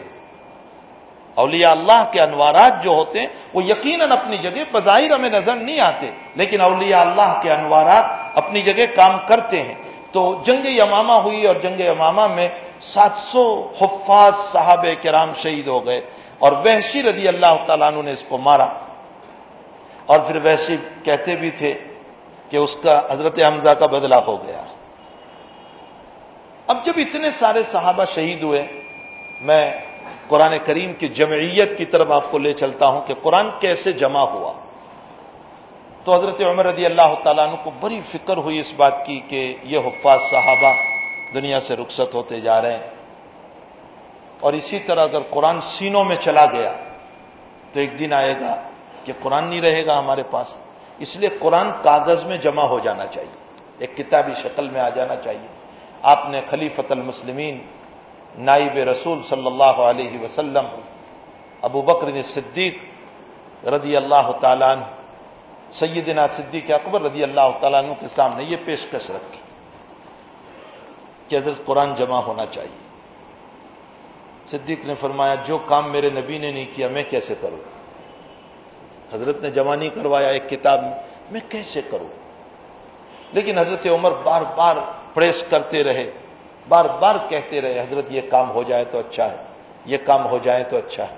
اولیاء اللہ کے انوارات جو ہوتے ہیں، وہ یقیناً اپنی جگہ بظاہر ہمیں نظر نہیں آتے، لیکن اولیاء اللہ کے انوارات اپنی جگہ کام کرتے ہیں۔ تو جنگ یمامہ ہوئی اور جنگ یمامہ میں سات سو حفاظ صاحب کرام شہید ہو گئے اور وحشی رضی اللہ تعالیٰ عنہ نے اس کو مارا۔ اور پھر وحشی کہتے بھی تھے کہ اس کا حضرت حمزہ کا بدلہ ہو گیا۔ اب جب اتنے سارے صحابہ شہید ہوئے، میں قرآن کریم کی جمعیت کی طرف آپ کو لے چلتا ہوں کہ قرآن کیسے جمع ہوا۔ تو حضرت عمر رضی اللہ تعالیٰ عنہ کو بڑی فکر ہوئی اس بات کی کہ یہ حفاظ صحابہ دنیا سے رخصت ہوتے جا رہے ہیں۔ اور اسی طرح اگر قرآن سینوں میں چلا گیا، تو ایک دن آئے گا کہ قرآن نہیں رہے گا ہمارے پاس۔ اس لیے قرآن کاغذ میں جمع ہو جانا چاہیے۔ ایک کتابی شکل میں آ جانا چاہیے۔ آپ نے خلیفت المسلمین، نائب رسول صلی اللہ علیہ وسلم، ابو بکر صدیق رضی اللہ تعالیٰ عنہ، سیدنا صدیق اکبر رضی اللہ تعالیٰ عنہ کے سامنے یہ پیشکش رکھی کہ حضرت قرآن جمع ہونا چاہیے۔ صدیق نے فرمایا، جو کام میرے نبی نے نہیں کیا، میں کیسے کروں؟ حضرت نے جمع نہیں کروایا ایک کتاب میں میں کیسے کروں؟ لیکن حضرت عمر بار بار پریس کرتے رہے، بار بار کہتے رہے، حضرت یہ کام ہو جائے تو اچھا ہے، یہ کام ہو جائے تو اچھا ہے۔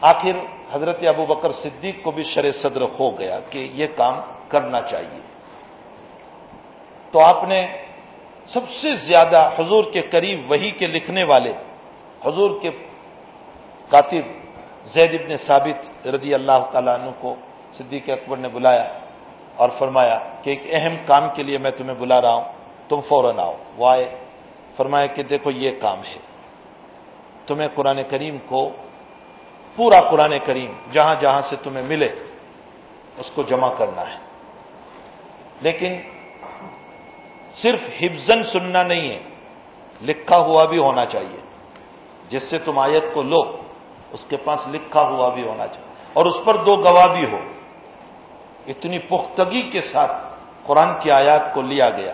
آخر حضرت ابو بکر صدیق کو بھی شر صدر ہو گیا کہ یہ کام کرنا چاہیے۔ تو آپ نے سب سے زیادہ حضور کے قریب وہی کے لکھنے والے، حضور کے کاتب زید ابن ثابت رضی اللہ تعالیٰ عنہ کو صدیق اکبر نے بلایا اور فرمایا کہ ایک اہم کام کے لیے میں تمہیں بلا رہا ہوں، تم فوراً آؤ۔ وہ آئے، فرمایا کہ دیکھو، یہ کام ہے۔ تمہیں قرآن کریم کو، پورا قرآن کریم جہاں جہاں سے تمہیں ملے، اس کو جمع کرنا ہے۔ لیکن صرف حفظن سننا نہیں ہے، لکھا ہوا بھی ہونا چاہیے، جس سے تم آیت کو لو۔ اس کے پاس لکھا ہوا بھی ہونا چاہیے اور اس پر دو گواہ بھی ہو۔ اتنی پختگی کے ساتھ قرآن کی آیات کو لیا گیا۔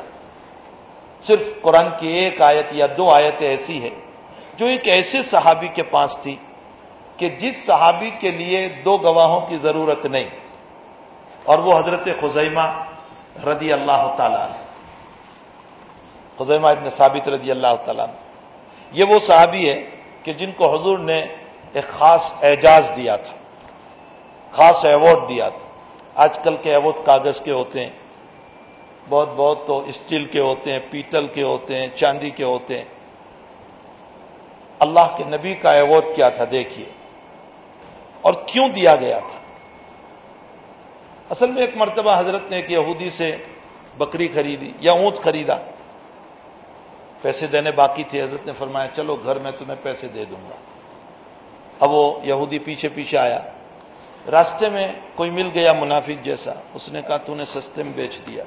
صرف قرآن کی ایک آیت یا دو آیتیں ایسی ہے جو ایک ایسے صحابی کے پاس تھی کہ جس صحابی کے لیے دو گواہوں کی ضرورت نہیں۔ اور وہ حضرت خزیمہ رضی اللہ تعالیٰ خزیمہ ابن ثابت رضی اللہ تعالیٰ یہ وہ صحابی ہے کہ جن کو حضور نے ایک خاص اعجاز دیا تھا، خاص ایوارڈ دیا تھا۔ آج کل کے ایوارڈ کاغذ کے ہوتے ہیں، بہت بہت تو اسٹیل کے ہوتے ہیں پیتل کے ہوتے ہیں، چاندی کے ہوتے ہیں۔ اللہ کے نبی کا ایوارڈ کیا تھا دیکھیے۔ اور کیوں دیا گیا تھا؟ اصل میں ایک مرتبہ حضرت نے ایک یہودی سے بکری خریدی یا اونٹ خریدا۔ پیسے دینے باقی تھے، حضرت نے فرمایا، چلو گھر میں تمہیں پیسے دے دوں گا۔ اب وہ یہودی پیچھے پیچھے آیا۔ راستے میں کوئی مل گیا منافق جیسا، اس نے کہا، تو نے سستے میں بیچ دیا۔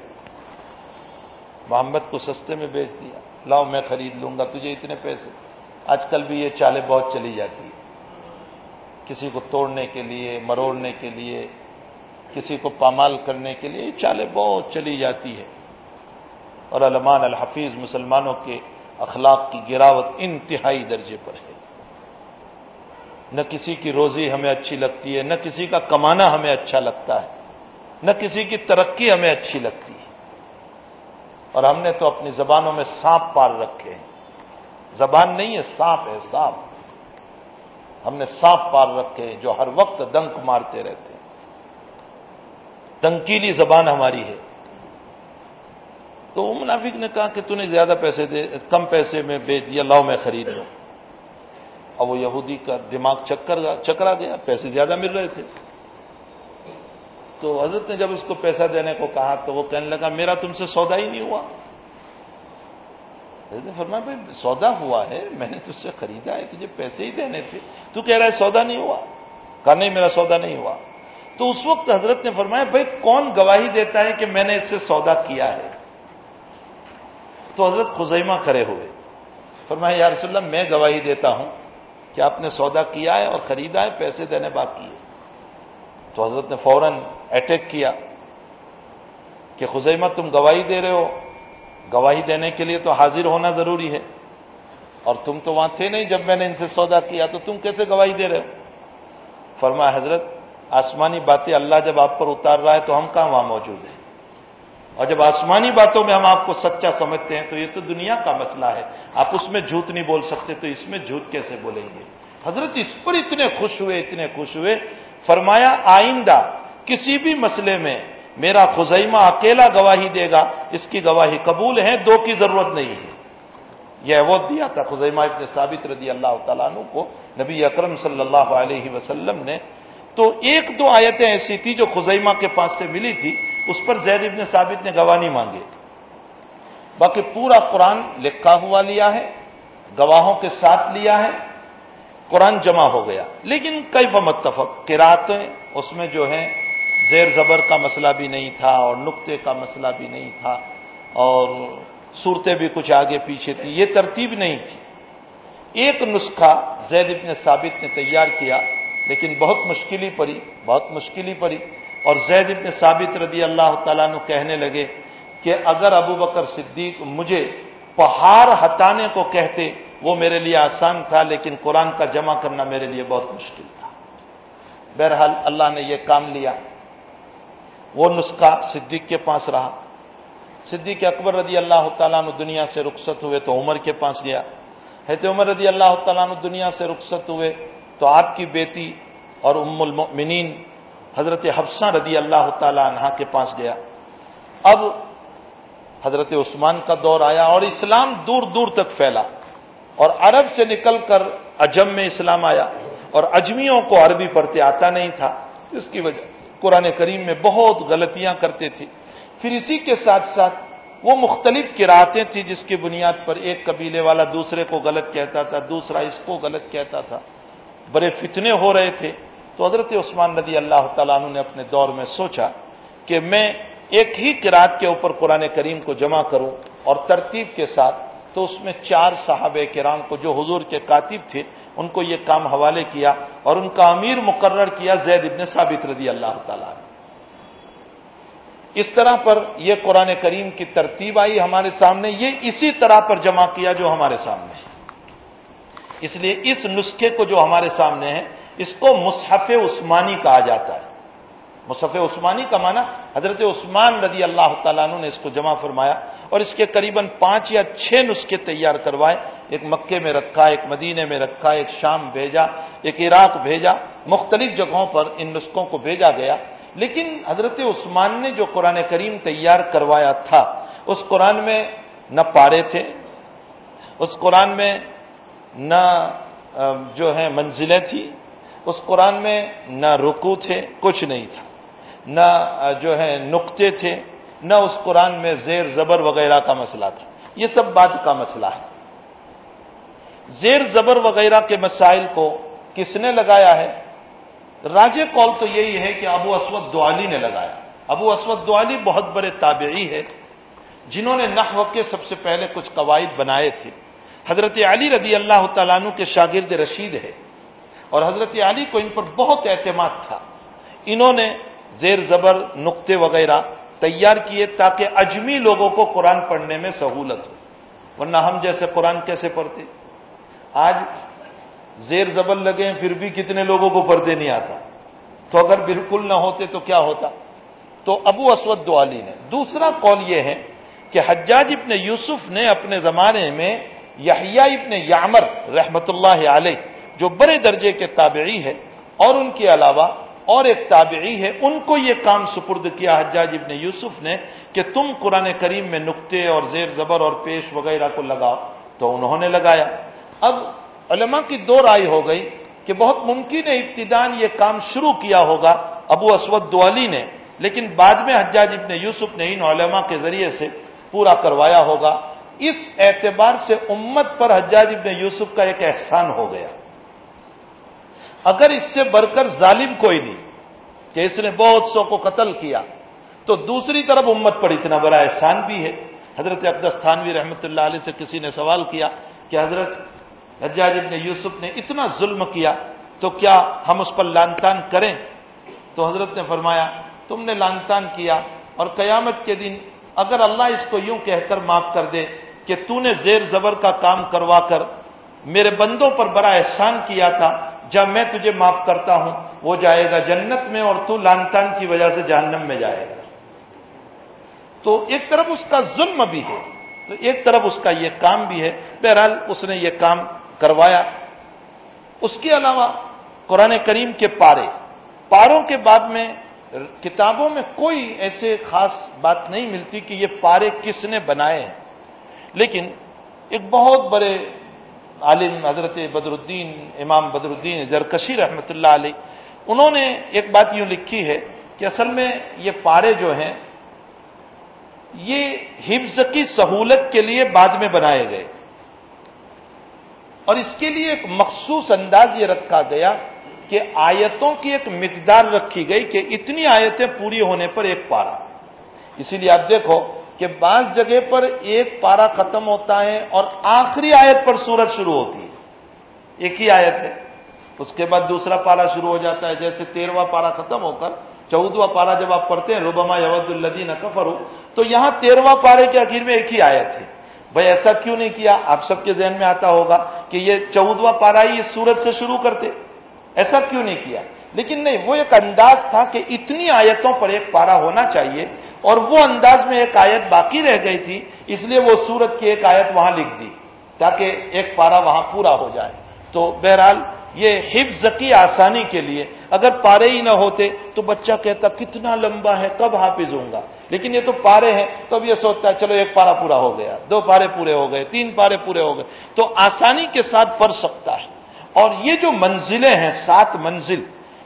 محمد کو سستے میں بیچ دیا۔ لاؤ، میں خرید لوں گا، تجھے اتنے پیسے۔ آج کل بھی یہ چالیں بہت چلی جاتی ہے کسی کو توڑنے کے لیے، مروڑنے کے لیے، کسی کو پامال کرنے کے لیے یہ چالیں بہت چلی جاتی ہے اور علمان الحفیظ مسلمانوں کے اخلاق کی گراوٹ انتہائی درجے پر ہے۔ نہ کسی کی روزی ہمیں اچھی لگتی ہے، نہ کسی کا کمانا ہمیں اچھا لگتا ہے، نہ کسی کی ترقی ہمیں اچھی لگتی ہے۔ اور ہم نے تو اپنی زبانوں میں سانپ پال رکھے ہیں۔ زبان نہیں ہے، سانپ ہے، سانپ۔ ہم نے سانپ پال رکھے ہیں جو ہر وقت دنک مارتے رہتے ہیں۔ تنکیلی زبان ہماری ہے۔ تو منافق نے کہا کہ تو نے زیادہ پیسے دے، کم پیسے میں بیچ دیا، لاؤ میں خرید لوں۔ اب وہ یہودی کا دماغ چکر چکرا گیا، پیسے زیادہ مل رہے تھے۔ تو حضرت نے جب اس کو پیسہ دینے کو کہا تو وہ کہنے لگا، میرا تم سے سودا ہی نہیں ہوا۔ حضرت نے فرمایا، بھائی، سودا ہوا ہے، میں نے تجھ سے خریدا ہے تجھے پیسے ہی دینے تھے۔ تو کہہ رہا ہے، سودا نہیں ہوا۔ کہا، نہیں، میرا سودا نہیں ہوا۔ تو اس وقت حضرت نے فرمایا، بھائی، کون گواہی دیتا ہے کہ میں نے اس سے سودا کیا ہے؟ تو حضرت خزیمہ کھڑے ہوئے۔ فرمایا، یا رسول اللہ، میں گواہی دیتا ہوں کہ آپ نے سودا کیا ہے اور خریدا ہے، پیسے دینے باقی ہے تو حضرت نے فوراً اٹیک کیا کہ خزیمہ، تم گواہی دے رہے ہو؟ گواہی دینے کے لیے تو حاضر ہونا ضروری ہے۔ اور تم تو وہاں تھے نہیں جب میں نے ان سے سودا کیا، تو تم کیسے گواہی دے رہے ہو؟ فرمایا، حضرت، آسمانی باتیں اللہ جب آپ پر اتار رہا ہے تو ہم کہاں وہاں موجود ہیں؟ اور جب آسمانی باتوں میں ہم آپ کو سچا سمجھتے ہیں تو یہ تو دنیا کا مسئلہ ہے۔ آپ اس میں جھوٹ نہیں بول سکتے تو اس میں جھوٹ کیسے بولیں گے؟ حضرت اس پر اتنے خوش ہوئے، اتنے خوش ہوئے۔ فرمایا، آئندہ کسی بھی مسئلے میں میرا خزیمہ اکیلا گواہی دے گا، اس کی گواہی قبول ہے، دو کی ضرورت نہیں ہے۔ یہ ایوارڈ دیا تھا خزیمہ ابن ثابت رضی اللہ تعالیٰ عنہ کو، نبی اکرم صلی اللہ علیہ وسلم نے۔ تو ایک دو آیتیں ایسی تھی جو خزیمہ کے پاس سے ملی تھی۔ اس پر زید ابن ثابت نے گواہ نہیں مانگے باقی پورا قرآن لکھا ہوا لیا ہے، گواہوں کے ساتھ لیا ہے، قرآن جمع ہو گیا۔ لیکن کئی متفق؟ کراطیں اس میں جو ہے زیر زبر کا مسئلہ بھی نہیں تھا اور نقطے کا مسئلہ بھی نہیں تھا اور صورتیں بھی کچھ آگے پیچھے تھی۔ یہ ترتیب نہیں تھی۔ ایک نسخہ زید ابن ثابت نے تیار کیا، لیکن بہت مشکل پڑی، بہت مشکل پڑی۔ اور زید ابن ثابت رضی اللہ تعالیٰ نے کہنے لگے کہ اگر ابو بکر صدیق مجھے پہاڑ ہٹانے کو کہتے، وہ میرے لیے آسان تھا، لیکن قرآن کا جمع کرنا میرے لیے بہت مشکل تھا۔ بہرحال اللہ نے یہ کام لیا۔ وہ نسخہ صدیق کے پاس رہا۔ صدیق اکبر رضی اللہ تعالیٰ نے دنیا سے رخصت ہوئے تو عمر کے پاس گیا۔ حید عمر رضی اللہ تعالیٰ نے دنیا سے رخصت ہوئے تو آپ کی بیٹی اور ام المؤمنین حضرت حفصہ رضی اللہ تعالی عنہ کے پاس گیا۔ اب حضرت عثمان کا دور آیا اور اسلام دور دور تک پھیلا اور عرب سے نکل کر اجم میں اسلام آیا اور اجمیوں کو عربی پڑھتے آتا نہیں تھا۔ اس کی وجہ قرآن کریم میں بہت غلطیاں کرتے تھے۔ پھر اسی کے ساتھ ساتھ وہ مختلف کراطیں تھیں جس کی بنیاد پر ایک قبیلے والا دوسرے کو غلط کہتا تھا، دوسرا اس کو غلط کہتا تھا۔ بڑے فتنے ہو رہے تھے۔ تو حضرت عثمان رضی اللہ تعالیٰ عنہ نے اپنے دور میں سوچا کہ میں ایک ہی کراط کے اوپر قرآن کریم کو جمع کروں اور ترتیب کے ساتھ تو اس میں چار صحابہ کرام کو جو حضور کے کاتب تھے، ان کو یہ کام حوالے کیا اور ان کا امیر مقرر کیا زید ابن ثابت رضی اللہ تعالیٰ نے اس طرح پر یہ قرآن کریم کی ترتیب آئی ہمارے سامنے، یہ اسی طرح پر جمع کیا جو ہمارے سامنے ہے۔ اس لیے اس نسخے کو جو ہمارے سامنے ہے اس کو مصحف عثمانی کہا جاتا ہے۔ مصحف عثمانی کا معنی حضرت عثمان رضی اللہ تعالیٰ عنہ نے اس کو جمع فرمایا اور اس کے قریب پانچ یا چھ نسخے تیار کروائے۔ ایک مکے میں رکھا، ایک مدینے میں رکھا، ایک شام بھیجا، ایک عراق بھیجا۔ مختلف جگہوں پر ان نسخوں کو بھیجا گیا۔ لیکن حضرت عثمان نے جو قرآن کریم تیار کروایا تھا، اس قرآن میں نہ پارے تھے، اس قرآن میں نہ، جو ہے منزلیں تھیں۔ اس قرآن میں نہ رکو تھے، کچھ نہیں تھا۔ نہ، جو ہے، نقطے تھے، نہ اس قرآن میں زیر زبر وغیرہ کا مسئلہ تھا۔ یہ سب بات کا مسئلہ ہے۔ زیر زبر وغیرہ کے مسائل کو کس نے لگایا ہے؟ راج کال تو یہی ہے کہ ابو اسود دوالی نے لگایا۔ ابو اسود دوالی بہت بڑے تابعی ہے جنہوں نے نحو کے سب سے پہلے کچھ قواعد بنائے تھے۔ حضرت علی رضی اللہ تعالیٰ عنہ کے شاگرد رشید ہے اور حضرت علی کو ان پر بہت اعتماد تھا۔ انہوں نے زیر زبر، نقطے وغیرہ تیار کیے تاکہ اجمی لوگوں کو قرآن پڑھنے میں سہولت ہو۔ ورنہ ہم جیسے قرآن کیسے پڑھتے؟ آج زیر زبر لگے پھر بھی کتنے لوگوں کو پڑھتے نہیں آتا۔ تو اگر بالکل نہ ہوتے تو کیا ہوتا؟ تو ابو اسود دوالی نے۔ دوسرا قول یہ ہے کہ حجاج ابن یوسف نے اپنے زمانے میں یحییٰ ابن یامر رحمت اللہ علیہ جو بڑے درجے کے تابعی ہے اور ان کے علاوہ اور ایک تابعی ہے ان کو یہ کام سپرد کیا حجاج ابن یوسف نے کہ تم قرآن کریم میں نقطے اور زیر زبر اور پیش وغیرہ کو لگاؤ، تو انہوں نے لگایا۔ اب علماء کی دو رائے ہو گئی کہ بہت ممکن ہے ابتدان یہ کام شروع کیا ہوگا ابو اسود دوالی نے، لیکن بعد میں حجاج ابن یوسف نے ان علماء کے ذریعے سے پورا کروایا ہوگا۔ اس اعتبار سے امت پر حجاج ابن یوسف کا ایک احسان ہو گیا۔ اگر اس سے بڑھ کر ظالم کوئی نہیں کہ اس نے بہت سو کو قتل کیا، تو دوسری طرف امت پر اتنا بڑا احسان بھی ہے۔ حضرت اقدس تھانوی رحمۃ اللہ علیہ سے کسی نے سوال کیا کہ حضرت حجاج ابن یوسف نے اتنا ظلم کیا، تو کیا ہم اس پر لان تان کریں؟ تو حضرت نے فرمایا، تم نے لان تان کیا اور قیامت کے دن اگر اللہ اس کو یوں کہہ کر معاف کر دے کہ تو نے زیر زبر کا کام کروا کر میرے بندوں پر بڑا احسان کیا تھا جب میں تجھے معاف کرتا ہوں، وہ جائے گا جنت میں اور تو لان تان کی وجہ سے جہنم میں جائے گا۔ تو ایک طرف اس کا ظلم بھی ہے، تو ایک طرف اس کا یہ کام بھی ہے۔ بہرحال اس نے یہ کام کروایا۔ اس کے علاوہ قرآن کریم کے پارے، پاروں کے بعد میں کتابوں میں کوئی ایسے خاص بات نہیں ملتی کہ یہ پارے کس نے بنائے ہیں۔ لیکن ایک بہت بڑے عالم حضرت بدر الدین امام بدر الدین زرکشی رحمۃ اللہ علیہ، انہوں نے ایک بات یوں لکھی ہے کہ اصل میں یہ پارے جو ہیں، یہ حفظ کی سہولت کے لیے بعد میں بنائے گئے۔ اور اس کے لیے ایک مخصوص انداز یہ رکھا گیا کہ آیتوں کی ایک مقدار رکھی گئی کہ اتنی آیتیں پوری ہونے پر ایک پارا اسی لیے آپ دیکھو کہ بعض جگہ پر ایک پارا ختم ہوتا ہے اور آخری آیت پر سورج شروع ہوتی ہے۔ ایک ہی آیت ہے۔ اس کے بعد دوسرا پارا شروع ہو جاتا ہے۔ جیسے تیرواں پارا ختم ہو کر چودواں پارا جب آپ پڑھتے ہیں، ربما یود الدین کفر تو یہاں تیرواں پارے کے آخر میں ایک ہی آیت ہے۔ بھائی ایسا کیوں نہیں کیا؟ آپ سب کے ذہن میں آتا ہوگا کہ یہ چودواں پارا ہی اس سورج سے شروع کرتے۔ ایسا کیوں نہیں کیا؟ لیکن نہیں، وہ ایک انداز تھا کہ اتنی آیتوں پر ایک پارا ہونا چاہیے اور وہ انداز میں ایک آیت باقی رہ گئی تھی، اس لیے وہ سورت کی ایک آیت وہاں لکھ دی تاکہ ایک پارا وہاں پورا ہو جائے۔ تو بہرحال یہ حفظ کی آسانی کے لیے اگر پارے ہی نہ ہوتے تو بچہ کہتا، کتنا لمبا ہے، کب حافظ ہوں گا؟ لیکن یہ تو پارے ہیں تو اب یہ سوچتا ہے، چلو ایک پارا پورا ہو گیا، دو پارے پورے ہو گئے، تین پارے پورے ہو گئے۔ تو آسانی کے ساتھ پڑھ سکتا ہے۔ اور یہ جو منزلیں ہیں، سات منزل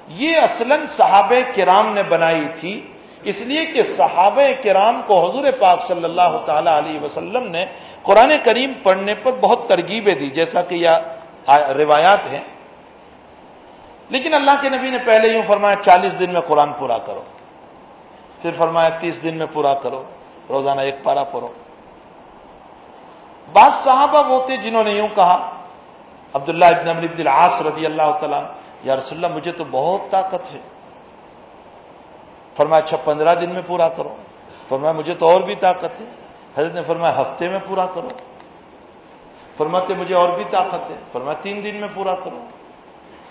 یہ اصلاً صحابہ کرام نے بنائی تھی۔ اس لیے کہ صحابہ کرام کو حضور پاک صلی اللہ تعالی علیہ وسلم نے قرآن کریم پڑھنے پر بہت ترغیبیں دی، جیسا کہ یہ روایات ہیں۔ لیکن اللہ کے نبی نے پہلے یوں فرمایا، چالیس دن میں قرآن پورا کرو۔ پھر فرمایا، تیس دن میں پورا کرو۔ روزانہ ایک پارا پڑھو۔ بعض صحابہ وہ تھے جنہوں نے یوں کہا، عبداللہ ابن عمر ابن العاص رضی اللہ تعالیٰ یا رسول اللہ، مجھے تو بہت طاقت ہے۔ فرمایا اچھا پندرہ دن میں پورا کرو۔ فرمایا، مجھے تو اور بھی طاقت ہے۔ حضرت نے فرمایا، ہفتے میں پورا کرو۔ فرماتے مجھے اور بھی طاقت ہے۔ فرمایا، تین دن میں پورا کرو۔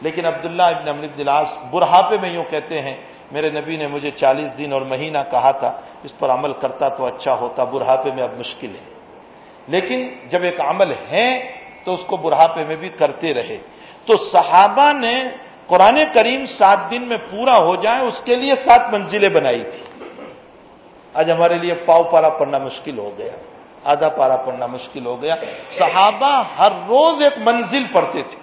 لیکن عبداللہ ابن امر دلاس برہاپے میں یوں کہتے ہیں، میرے نبی نے مجھے چالیس دن اور مہینہ کہا تھا، اس پر عمل کرتا تو اچھا ہوتا، برہاپے میں اب مشکل ہے۔ لیکن جب ایک عمل ہے، تو اس کو برہاپے میں بھی کرتے رہے۔ تو صحابہ نے قرآن کریم سات دن میں پورا ہو جائے، اس کے لیے سات منزلیں بنائی تھی۔ آج ہمارے لیے پاؤ پارا پڑھنا مشکل ہو گیا، آدھا پارا پڑھنا مشکل ہو گیا۔ صحابہ ہر روز ایک منزل پڑھتے تھے۔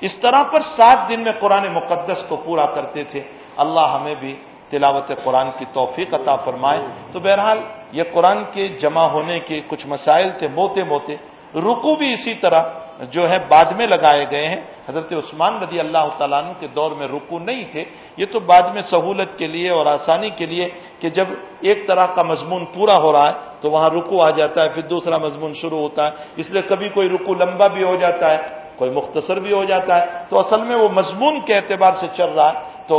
اس طرح پر سات دن میں قرآن مقدس کو پورا کرتے تھے۔ اللہ ہمیں بھی تلاوت قرآن کی توفیق عطا فرمائے۔ تو بہرحال یہ قرآن کے جمع ہونے کے کچھ مسائل تھے، موتے موتے۔ رکو بھی اسی طرح۔ جو ہے بعد میں لگائے گئے ہیں، حضرت عثمان رضی اللہ تعالیٰ عنہ کے دور میں رکو نہیں تھے، یہ تو بعد میں سہولت کے لیے اور آسانی کے لیے کہ جب ایک طرح کا مضمون پورا ہو رہا ہے تو وہاں رکو آ جاتا ہے، پھر دوسرا مضمون شروع ہوتا ہے، اس لیے کبھی کوئی رکو لمبا بھی ہو جاتا ہے، کوئی مختصر بھی ہو جاتا ہے۔ تو اصل میں وہ مضمون کے اعتبار سے چل رہا ہے۔ تو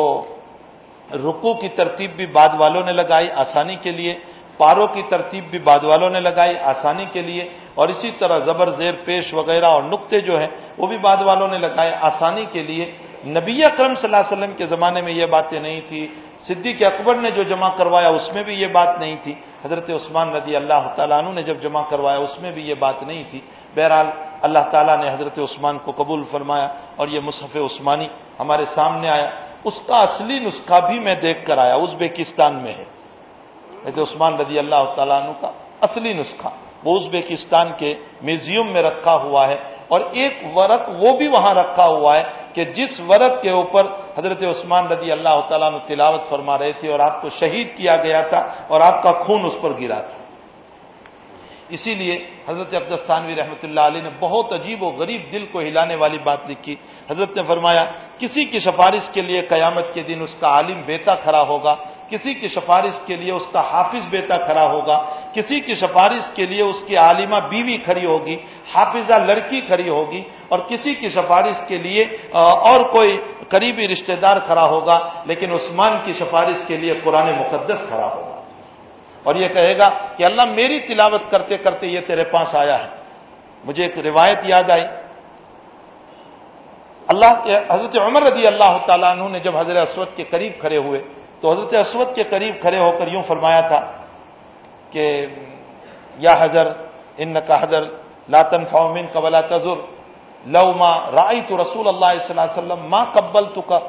رکو کی ترتیب بھی بعد والوں نے لگائی آسانی کے لیے، پاروں کی ترتیب بھی بعد والوں نے لگائی آسانی کے لیے۔ اور اسی طرح زبر زیر پیش وغیرہ اور نقطے جو ہیں، وہ بھی بعد والوں نے لگائے آسانی کے لیے۔ نبی اکرم صلی اللہ علیہ وسلم کے زمانے میں یہ باتیں نہیں تھی۔ صدیق اکبر نے جو جمع کروایا، اس میں بھی یہ بات نہیں تھی۔ حضرت عثمان رضی اللہ تعالیٰ عنہ نے جب جمع کروایا، اس میں بھی یہ بات نہیں تھی۔ بہرحال، اللہ تعالیٰ نے حضرت عثمان کو قبول فرمایا اور یہ مصحف عثمانی ہمارے سامنے آیا۔ اس کا اصلی نسخہ بھی میں دیکھ کر آیا ازبیکستان میں ہے۔ حضرت عثمان رضی اللہ تعالیٰ عنہ کا اصلی نسخہ۔ وہ ازبیکستان کے میوزیم میں رکھا ہوا ہے اور ایک ورق وہ بھی وہاں رکھا ہوا ہے کہ جس ورق کے اوپر حضرت عثمان رضی اللہ تعالیٰ نے تلاوت فرما رہے تھے اور آپ کو شہید کیا گیا تھا اور آپ کا خون اس پر گرا تھا۔ اسی لیے حضرت عبدستانوی رحمۃ اللہ علیہ نے بہت عجیب و غریب دل کو ہلانے والی بات لکھی۔ حضرت نے فرمایا، کسی کی سفارش کے لیے قیامت کے دن اس کا عالم بیتا کھڑا ہوگا کسی کی سفارش کے لیے اس کا حافظ بیٹا کھڑا ہوگا، کسی کی سفارش کے لیے اس کی عالمہ بیوی کھڑی ہوگی، حافظہ لڑکی کھڑی ہوگی اور کسی کی سفارش کے لیے اور کوئی قریبی رشتہ دار کھڑا ہوگا، لیکن عثمان کی سفارش کے لیے قرآن مقدس کھڑا ہوگا۔ اور یہ کہے گا کہ اللہ میری تلاوت کرتے کرتے یہ تیرے پاس آیا ہے۔ مجھے ایک روایت یاد آئی۔ اللہ کے حضرت عمر رضی اللہ تعالیٰ عنہ نے جب حضرت اسود کے قریب کھڑے ہوئے تو حضرت اسود کے قریب کھڑے ہو کر یوں فرمایا تھا کہ یا حضر ان کا حضر لاتن فاؤمن قبلا تذر لو ماں رائی تو رسول اللہ صلی اللہ علیہ وسلم ماں قبل تو کا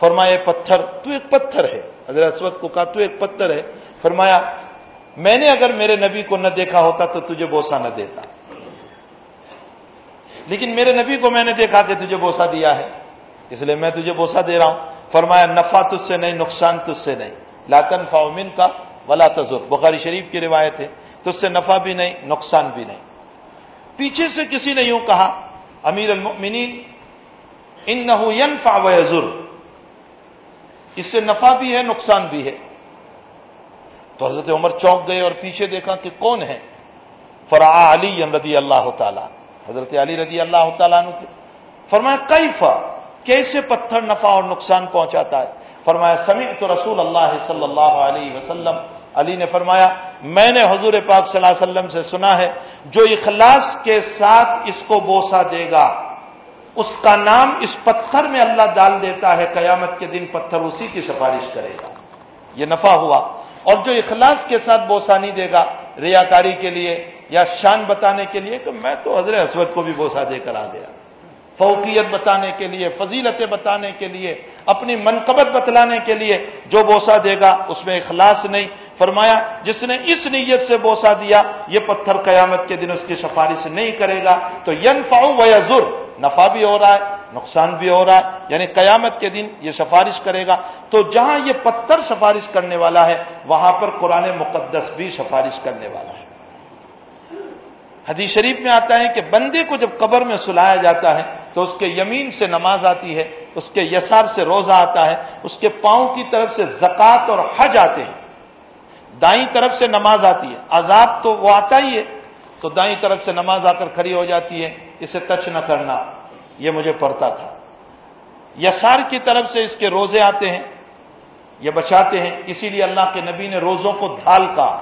فرمایا پتھر، تو ایک پتھر ہے۔ حضرت اسود کو کہا، تو ایک پتھر ہے۔ فرمایا، میں نے اگر میرے نبی کو نہ دیکھا ہوتا تو تجھے بوسا نہ دیتا۔ لیکن میرے نبی کو میں نے دیکھا کہ تجھے بوسا دیا ہے، اس لیے میں تجھے بوسا دے رہا ہوں۔ فرمایا، نفع تج سے نہیں، نقصان تج سے نہیں۔ لاتن فاؤمن کا ولا تجر بخاری شریف کی روایت ہے تج سے نفع بھی نہیں، نقصان بھی نہیں۔ پیچھے سے کسی نے یوں کہا، امیر المؤمنین ان نہ اس سے نفع بھی ہے، نقصان بھی ہے۔ تو حضرت عمر چوک گئے اور پیچھے دیکھا کہ کون ہے؟ فرا علی رضی اللہ تعالیٰ۔ حضرت علی رضی اللہ تعالیٰ عنہ فرمایا کئی فا کیسے پتھر نفع اور نقصان پہنچاتا ہے؟ فرمایا سمیع تو رسول اللہ صلی اللہ علیہ وسلم۔ علی نے فرمایا، میں نے حضور پاک صلی اللہ علیہ وسلم سے سنا ہے، جو اخلاص کے ساتھ اس کو بوسا دے گا، اس کا نام اس پتھر میں اللہ ڈال دیتا ہے، قیامت کے دن پتھر اسی کی سفارش کرے گا۔ یہ نفع ہوا۔ اور جو اخلاص کے ساتھ بوسا نہیں دے گا، ریاکاری کے لیے یا شان بتانے کے لیے، تو میں تو حضرت اسود کو بھی بوسا دے کر آ گیا۔ فوقیت بتانے کے لیے، فضیلتیں بتانے کے لیے، اپنی منقبت بتلانے کے لیے جو بوسا دے گا، اس میں اخلاص نہیں۔ فرمایا، جس نے اس نیت سے بوسا دیا، یہ پتھر قیامت کے دن اس کی سفارش نہیں کرے گا۔ تو ین و ضر نفع بھی ہو رہا ہے، نقصان بھی ہو رہا ہے یعنی قیامت کے دن یہ سفارش کرے گا۔ تو جہاں یہ پتھر سفارش کرنے والا ہے، وہاں پر قرآن مقدس بھی سفارش کرنے والا ہے۔ حدیث شریف میں آتا ہے کہ بندے کو جب قبر میں سلایا جاتا ہے تو اس کے یمین سے نماز آتی ہے، اس کے یسار سے روزہ آتا ہے، اس کے پاؤں کی طرف سے زکات اور حج آتے ہیں۔ دائیں طرف سے نماز آتی ہے۔ عذاب تو وہ آتا ہی ہے، تو دائیں طرف سے نماز آ کر کھڑی ہو جاتی ہے، اسے ٹچ نہ کرنا۔ یہ مجھے پڑتا تھا۔ یسار کی طرف سے اس کے روزے آتے ہیں، یہ بچاتے ہیں۔ اسی لیے اللہ کے نبی نے روزوں کو دھال کا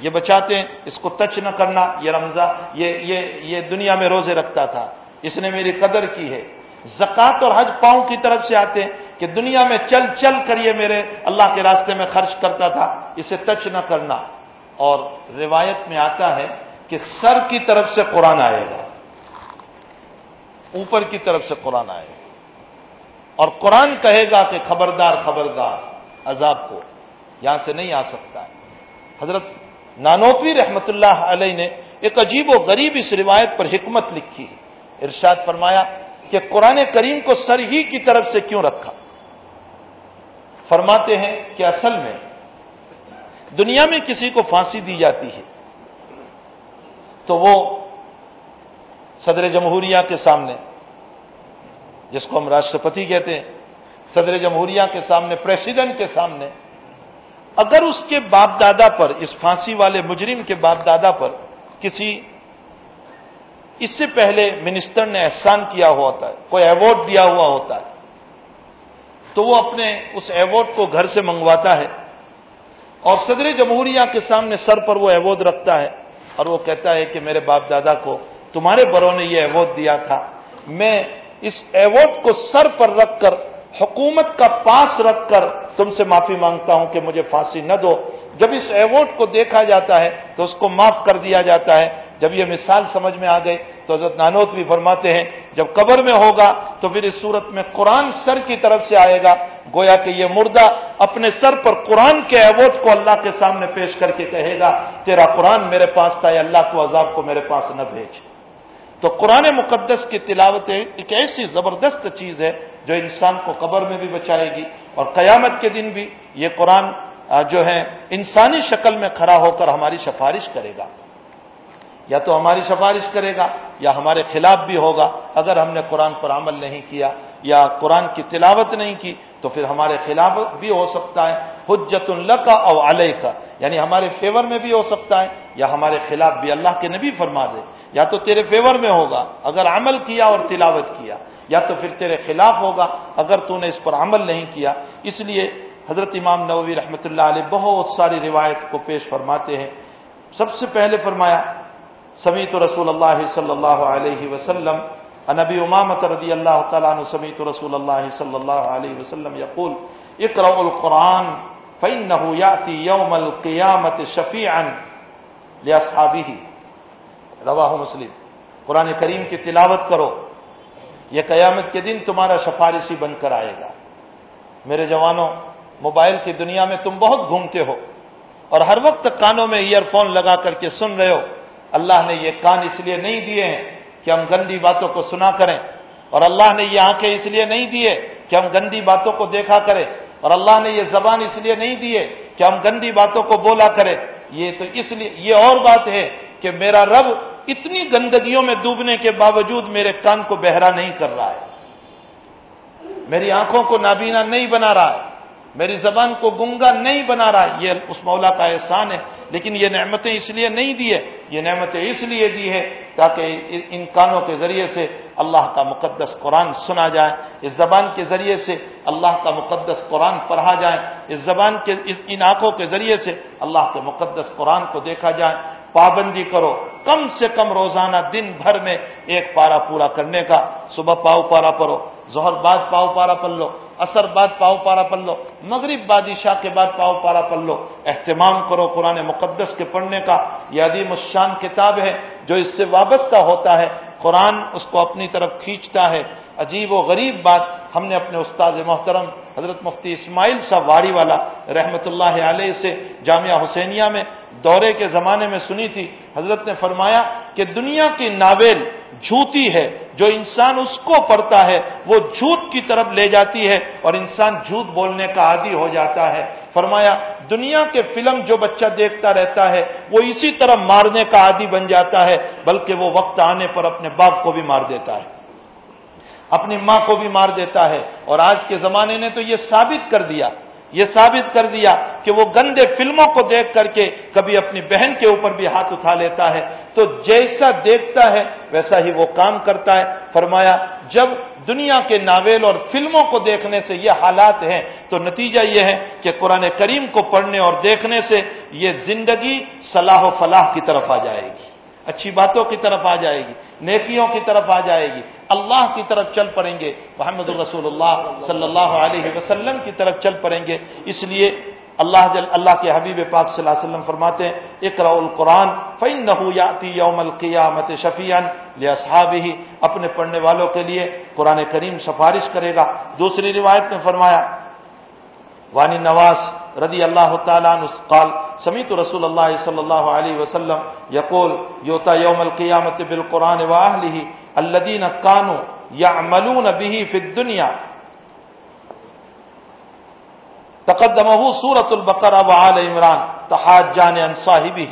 یہ بچاتے ہیں، اس کو ٹچ نہ کرنا۔ یہ رمضان، یہ یہ یہ دنیا میں روزے رکھتا تھا۔ اس نے میری قدر کی ہے۔ زکات اور حج پاؤں کی طرف سے آتے ہیں کہ دنیا میں چل چل کر یہ میرے اللہ کے راستے میں خرچ کرتا تھا، اسے ٹچ نہ کرنا۔ اور روایت میں آتا ہے کہ سر کی طرف سے قرآن آئے گا۔ اوپر کی طرف سے قرآن آئے گا۔ اور قرآن کہے گا کہ خبردار خبردار، عذاب کو یہاں سے نہیں آ سکتا۔ ہے حضرت نانوپی رحمت اللہ علیہ نے ایک عجیب و غریب اس روایت پر حکمت لکھی۔ ہے ارشاد فرمایا کہ قرآن کریم کو سر ہی کی طرف سے کیوں رکھا؟ فرماتے ہیں کہ اصل میں دنیا میں کسی کو پھانسی دی جاتی ہے تو وہ صدر جمہوریہ کے سامنے، جس کو ہم راشٹرپتی کہتے ہیں، صدر جمہوریہ کے سامنے پریسیڈنٹ کے سامنے، اگر اس کے باپ دادا پر، اس پھانسی والے مجرم کے باپ دادا پر کسی اس سے پہلے منسٹر نے احسان کیا ہوا ہوتا ہے، کوئی ایوارڈ دیا ہوا ہوتا ہے۔ تو وہ اپنے اس ایوارڈ کو گھر سے منگواتا ہے۔ اور صدر جمہوریہ کے سامنے سر پر وہ ایوارڈ رکھتا ہے اور وہ کہتا ہے کہ میرے باپ دادا کو تمہارے بڑوں نے یہ ایوارڈ دیا تھا۔ میں اس ایوارڈ کو سر پر رکھ کر، حکومت کا پاس رکھ کر تم سے معافی مانگتا ہوں کہ مجھے پھانسی نہ دو۔ جب اس ایوارڈ کو دیکھا جاتا ہے تو اس کو معاف کر دیا جاتا ہے۔ جب یہ مثال سمجھ میں آ گئی تو حضرت نانوت بھی فرماتے ہیں، جب قبر میں ہوگا تو پھر اس صورت میں قرآن سر کی طرف سے آئے گا۔ گویا کہ یہ مردہ اپنے سر پر قرآن کے ایووٹ کو اللہ کے سامنے پیش کر کے کہے گا، تیرا قرآن میرے پاس تھا اللہ کو عذاب کو میرے پاس نہ بھیج۔ تو قرآن مقدس کی تلاوت ایک ایسی زبردست چیز ہے جو انسان کو قبر میں بھی بچائے گی اور قیامت کے دن بھی یہ قرآن جو ہے انسانی شکل میں کھڑا ہو کر ہماری سفارش کرے گا۔ یا تو ہماری سفارش کرے گا، یا ہمارے خلاف بھی ہوگا۔ اگر ہم نے قرآن پر عمل نہیں کیا، یا قرآن کی تلاوت نہیں کی، تو پھر ہمارے خلاف بھی ہو سکتا ہے۔ حجت اللہ کا اور علیہ کا یعنی ہمارے فیور میں بھی ہو سکتا ہے، یا ہمارے خلاف بھی اللہ کے نبی فرما دے۔ یا تو تیرے فیور میں ہوگا، اگر عمل کیا اور تلاوت کیا۔ یا تو پھر تیرے خلاف ہوگا، اگر تو نے اس پر عمل نہیں کیا۔ اس لیے حضرت امام نووی رحمۃ اللہ علیہ بہت ساری روایت کو پیش فرماتے ہیں۔ سب سے پہلے فرمایا، سمیت رسول اللہ صلی اللہ علیہ وسلم نبی امامت رضی اللہ تعالیٰ عنہ سمیت رسول اللہ صلی اللہ علیہ وسلم یقول اقرأ القرآن فإنه يأتي يوم القيامة شفيعا لأصحابه رواہ مسلم۔ قرآن کریم کی تلاوت کرو، یہ قیامت کے دن تمہارا سفارشی بن کر آئے گا۔ میرے جوانوں موبائل کی دنیا میں تم بہت گھومتے ہو اور ہر وقت کانوں میں ایئر فون لگا کر کے سن رہے ہو۔ اللہ نے یہ کان اس لیے نہیں دیے ہیں کہ ہم گندی باتوں کو سنا کریں۔ اور اللہ نے یہ آنکھیں اس لیے نہیں دیے کہ ہم گندی باتوں کو دیکھا کریں۔ اور اللہ نے یہ زبان اس لیے نہیں دیے کہ ہم گندی باتوں کو بولا کریں۔ یہ تو اس لیے، یہ اور بات ہے کہ میرا رب اتنی گندگیوں میں ڈوبنے کے باوجود میرے کان کو بہرا نہیں کر رہا ہے۔ میری آنکھوں کو نابینا نہیں بنا رہا ہے۔ میری زبان کو گنگا نہیں بنا رہا یہ اس مولا کا احسان ہے، لیکن یہ نعمتیں اس لیے نہیں دی ہے۔ یہ نعمتیں اس لیے دی ہے تاکہ ان کانوں کے ذریعے سے اللہ کا مقدس قرآن سنا جائے۔ اس زبان کے ذریعے سے اللہ کا مقدس قرآن پڑھا جائے۔ اس زبان کے، اس ان آنکھوں کے ذریعے سے اللہ کے مقدس قرآن کو دیکھا جائے۔ پابندی کرو۔ کم سے کم روزانہ دن بھر میں ایک پارا پورا کرنے کا۔ صبح پاؤ پارا پڑھو ظہر بعد پاؤ پارا پڑھ لو اثر بعد پاؤ پارا پڑھ لو، مغرب بادشاہ کے بعد پاؤ پارا پڑھ لو۔ اہتمام کرو قرآن مقدس کے پڑھنے کا، یہ عدیم الشان کتاب ہے جو اس سے وابستہ ہوتا ہے۔ قرآن اس کو اپنی طرف کھینچتا ہے۔ عجیب و غریب بات ہم نے اپنے استاد محترم حضرت مفتی اسماعیل صاحب واری والا رحمت اللہ علیہ سے جامعہ حسینیہ میں دورے کے زمانے میں سنی تھی۔ حضرت نے فرمایا کہ دنیا کی ناول جھوتی ہے۔ جو انسان اس کو پڑھتا ہے، وہ جھوٹ کی طرف لے جاتی ہے اور انسان جھوٹ بولنے کا عادی ہو جاتا ہے۔ فرمایا، دنیا کے فلم جو بچہ دیکھتا رہتا ہے، وہ اسی طرح مارنے کا عادی بن جاتا ہے، بلکہ وہ وقت آنے پر اپنے باپ کو بھی مار دیتا ہے۔ اپنی ماں کو بھی مار دیتا ہے۔ اور آج کے زمانے نے تو یہ ثابت کر دیا۔ یہ ثابت کر دیا کہ وہ گندے فلموں کو دیکھ کر کے کبھی اپنی بہن کے اوپر بھی ہاتھ اٹھا لیتا ہے۔ تو جیسا دیکھتا ہے، ویسا ہی وہ کام کرتا ہے۔ فرمایا، جب دنیا کے ناول اور فلموں کو دیکھنے سے یہ حالات ہیں، تو نتیجہ یہ ہے کہ قرآن کریم کو پڑھنے اور دیکھنے سے یہ زندگی صلاح و فلاح کی طرف آ جائے گی۔ اچھی باتوں کی طرف آ جائے گی۔ نیکیوں کی طرف آ جائے گی۔ اللہ کی طرف چل پڑیں گے۔ محمد الرسول اللہ صلی اللہ علیہ وسلم کی طرف چل پڑیں گے۔ اس لیے اللہ جل اللہ کے حبیب پاک صلی اللہ علیہ وسلم فرماتے ہیں اقرا القرآن فین نہ یوم القیامت شفیان لیا ہی اپنے پڑھنے والوں کے لیے قرآن کریم سفارش کرے گا۔ دوسری روایت میں فرمایا، وانی نواز رضی اللہ تعالیٰ قال، سمیت رسول اللہ صلی اللہ علیہ وسلم یقول، یوتا یوم القیامت بالقرآن واہلی الدین کانو یا ملون بھی فی دنیا تقدم سورت البقرہ و آل عمران تحاد جان انصاحبی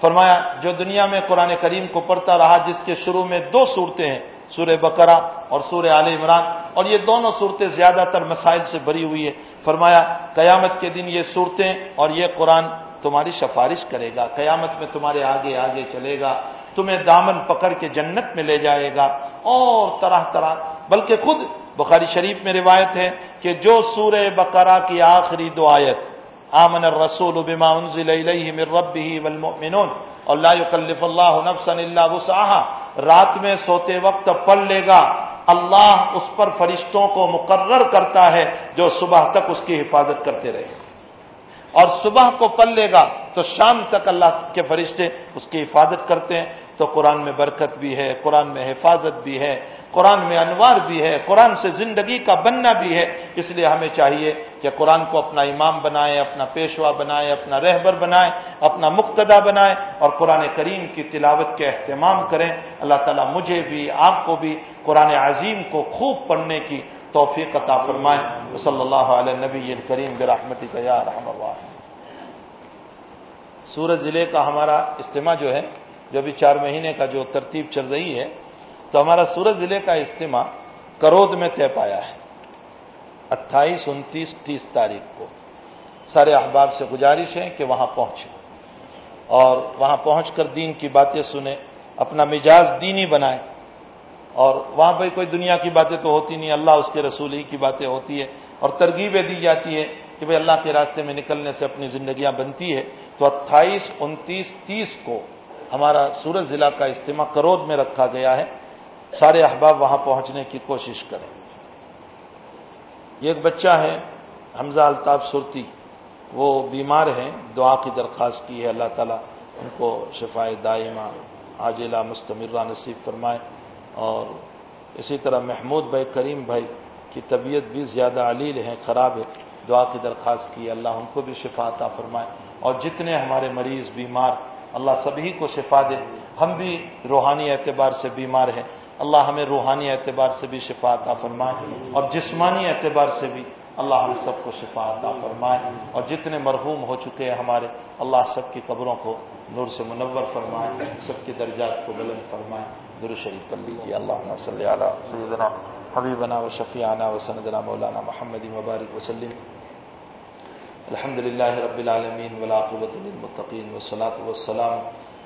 فرمایا، جو دنیا میں قرآن کریم کو پڑھتا رہا، جس کے شروع میں دو صورتیں ہیں سورہ بقرہ اور سورہ عال عمران، اور یہ دونوں صورتیں زیادہ تر مسائل سے بری ہوئی ہے فرمایا، قیامت کے دن یہ صورتیں اور یہ قرآن تمہاری سفارش کرے گا۔ قیامت میں تمہارے آگے آگے چلے گا، تمہیں دامن پکڑ کے جنت میں لے جائے گا، اور طرح طرح۔ بلکہ خود بخاری شریف میں روایت ہے کہ جو سورہ بقرہ کی آخری دو آیت، آمن الرسول بما انزل الیہ من ربہ والمؤمنون اور لا یکلف اللہ نفسا الا وسعها رات میں سوتے وقت پڑھ لے گا۔ اللہ اس پر فرشتوں کو مقرر کرتا ہے جو صبح تک اس کی حفاظت کرتے رہے۔ اور صبح کو پل لے گا تو شام تک اللہ کے فرشتے اس کی حفاظت کرتے ہیں۔ تو قرآن میں برکت بھی ہے، قرآن میں حفاظت بھی ہے۔ قرآن میں انوار بھی ہے، قرآن سے زندگی کا بننا بھی ہے، اس لیے ہمیں چاہیے کہ قرآن کو اپنا امام بنائے اپنا پیشوا بنائے اپنا رہبر بنائے اپنا مقتدا بنائے اور قرآن کریم کی تلاوت کے اہتمام کریں۔ اللہ تعالیٰ مجھے بھی، آپ کو بھی قرآن عظیم کو خوب پڑھنے کی توفیق عطا فرمائے۔ صلی اللہ علیہ نبی کریم برحمتی کا رحم اللہ سورج ضلع کا ہمارا اجتماع جو ہے، جو ابھی چار مہینے کا جو ترتیب چل رہی ہے تو ہمارا سورج ضلع کا اجتماع کرود میں طے پایا ہے۔ اٹھائیس، انتیس، تیس تاریخ کو۔ سارے احباب سے گزارش ہے کہ وہاں پہنچے۔ اور وہاں پہنچ کر دین کی باتیں سنیں، اپنا مزاج دینی بنائیں۔ اور وہاں پہ کوئی دنیا کی باتیں تو ہوتی نہیں، اللہ اس کے رسول ہی کی باتیں ہوتی ہے اور ترغیبیں دی جاتی ہے کہ بھائی اللہ کے راستے میں نکلنے سے اپنی زندگیاں بنتی ہے تو اٹھائیس، انتیس، تیس کو ہمارا سورج ضلع کا اجتماع کرود میں رکھا گیا ہے۔ سارے احباب وہاں پہنچنے کی کوشش کریں۔ یہ ایک بچہ ہے، حمزہ الطاف سرتی، وہ بیمار ہیں، دعا کی درخواست کی ہے، اللہ تعالیٰ ان کو شفا دائمہ، عاجلہ، مستمرہ نصیب فرمائے۔ اور اسی طرح محمود بھائی، کریم بھائی کی طبیعت بھی زیادہ علیل ہے، خراب ہے، دعا کی درخواست کی اللہ ان کو بھی شفا عطا فرمائے۔ اور جتنے ہمارے مریض بیمار، اللہ سبھی کو شفا دے۔ ہم بھی روحانی اعتبار سے بیمار ہیں۔ اللہ ہمیں روحانی اعتبار سے بھی شفا عطا فرمائے اور جسمانی اعتبار سے بھی اللہ ہم سب کو شفا عطا فرمائے اور جتنے مرحوم ہو چکے ہیں ہمارے، اللہ سب کی قبروں کو نور سے منور فرمائے، سب کے درجات کو بلند فرمائے۔ در شریف کر لیجیے اللہ صلی علیہ سیدنا حبیبنا و شفیعنا و سندنا مولانا محمد مبارک وسلم الحمد للہ رب العالمین ولاقبۃ المطقین وسلاۃ والسلام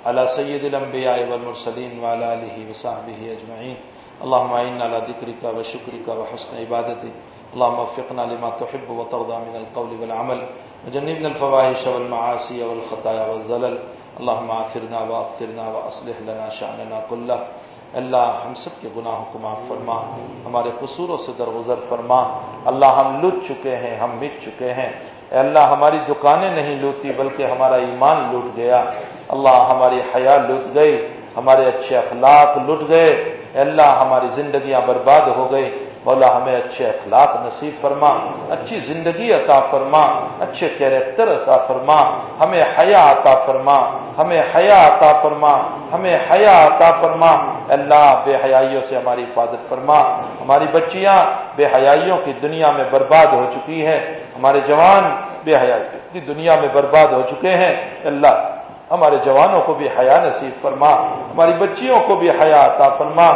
على سید الانبیاء والمرسلین وعلى آلہ وصحبہ اجمعین. اللهم اعنا على ذکرک و شکرک و حسن عبادتک. اللهم وفقنا لما تحب وترضى من القول والعمل. وجنبنا الفواحش والمعاصي والخطايا والزلل. اللهم اغفرنا واغفرنا واصلح لنا شأننا كله اللہ ہم سب کے گناہوں کو معاف فرما. ہمارے قصوروں سے درگزر فرما. اللہ ہم لٹ چکے ہیں، ہم مٹ چکے ہیں. اے اللہ ہماری دکانیں نہیں لوٹی بلکہ ہمارا ایمان لوٹ گیا۔ اللہ ہماری حیا لوٹ گئی، ہمارے اچھے اخلاق لوٹ گئے۔ اے اللہ ہماری زندگیاں برباد ہو گئی مولا ہمیں اچھے اخلاق نصیب فرما، اچھی زندگی عطا فرما، اچھے کیریکٹر عطا فرما، ہمیں حیا عطا فرما، ہمیں حیا عطا فرما، ہمیں حیا عطا فرما۔ اللہ، بے حیائیوں سے ہماری حفاظت فرما۔ ہماری بچیاں بے حیائیوں کی دنیا میں برباد ہو چکی ہیں۔ ہمارے جوان بے حیائی کی دنیا میں برباد ہو چکے ہیں۔ اللہ، ہمارے جوانوں کو بھی حیا نصیب فرما۔ ہماری بچیوں کو بھی حیا عطا فرما۔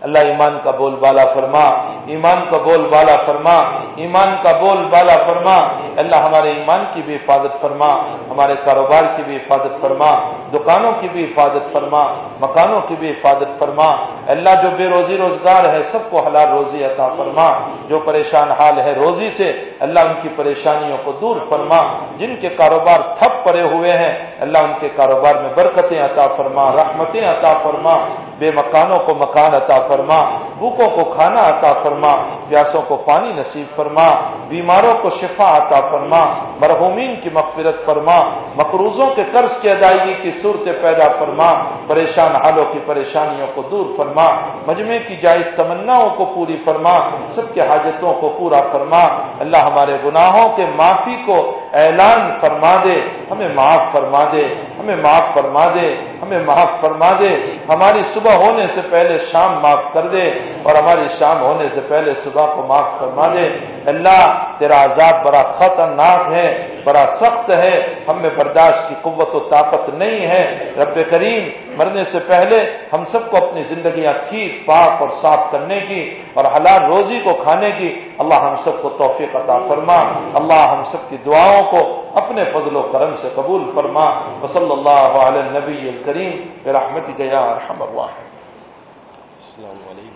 اللہ ایمان کا بول بالا فرما، ایمان کا بول بالا فرما، ایمان کا بول بالا فرما۔ اللہ ہمارے ایمان کی بھی حفاظت فرما، ہمارے کاروبار کی بھی حفاظت فرما، دکانوں کی بھی حفاظت فرما، مکانوں کی بھی حفاظت فرما۔ اللہ جو بے روزی روزگار ہے، سب کو حلال روزی عطا فرما۔ جو پریشان حال ہے روزی سے، اللہ ان کی پریشانیوں کو دور فرما۔ جن کے کاروبار تھپ پڑے ہوئے ہیں، اللہ ان کے کاروبار میں برکتیں عطا فرما، رحمتیں عطا فرما۔ بے مکانوں کو مکان عطا فرما، بھوکوں کو کھانا عطا فرما، پیاسوں کو پانی نصیب فرما، بیماروں کو شفا عطا فرما، مرحومین کی مغفرت فرما، مقروضوں کے قرض کی ادائیگی کی صورت پیدا فرما، پریشان حالوں کی پریشانیوں کو دور فرما، مجمع کی جائز تمناؤں کو پوری فرما، سب کے حاجتوں کو پورا فرما۔ اللہ ہمارے گناہوں کے معافی کو اعلان فرما دے، ہمیں معاف فرما دے، ہمیں معاف فرما دے، ہمیں معاف فرما دے۔ ہماری صبح ہونے سے پہلے شام معاف کر دے اور ہماری شام ہونے سے پہلے صبح کو معاف فرما دے۔ اللہ، تیرا عذاب بڑا خطرناک ہے، بڑا سخت ہے، ہم میں برداشت کی قوت و طاقت نہیں ہے۔ رب کریم، مرنے سے پہلے ہم سب کو اپنی زندگیاں ٹھیک، پاک اور صاف کرنے کی اور حلال روزی کو کھانے کی اللہ ہم سب کو توفیق عطا فرما۔ اللہ ہم سب کی دعاؤں کو اپنے فضل و کرم سے قبول فرما۔ وصلی اللہ علیہ نبی الکریم رحمت گیا السلام علیکم۔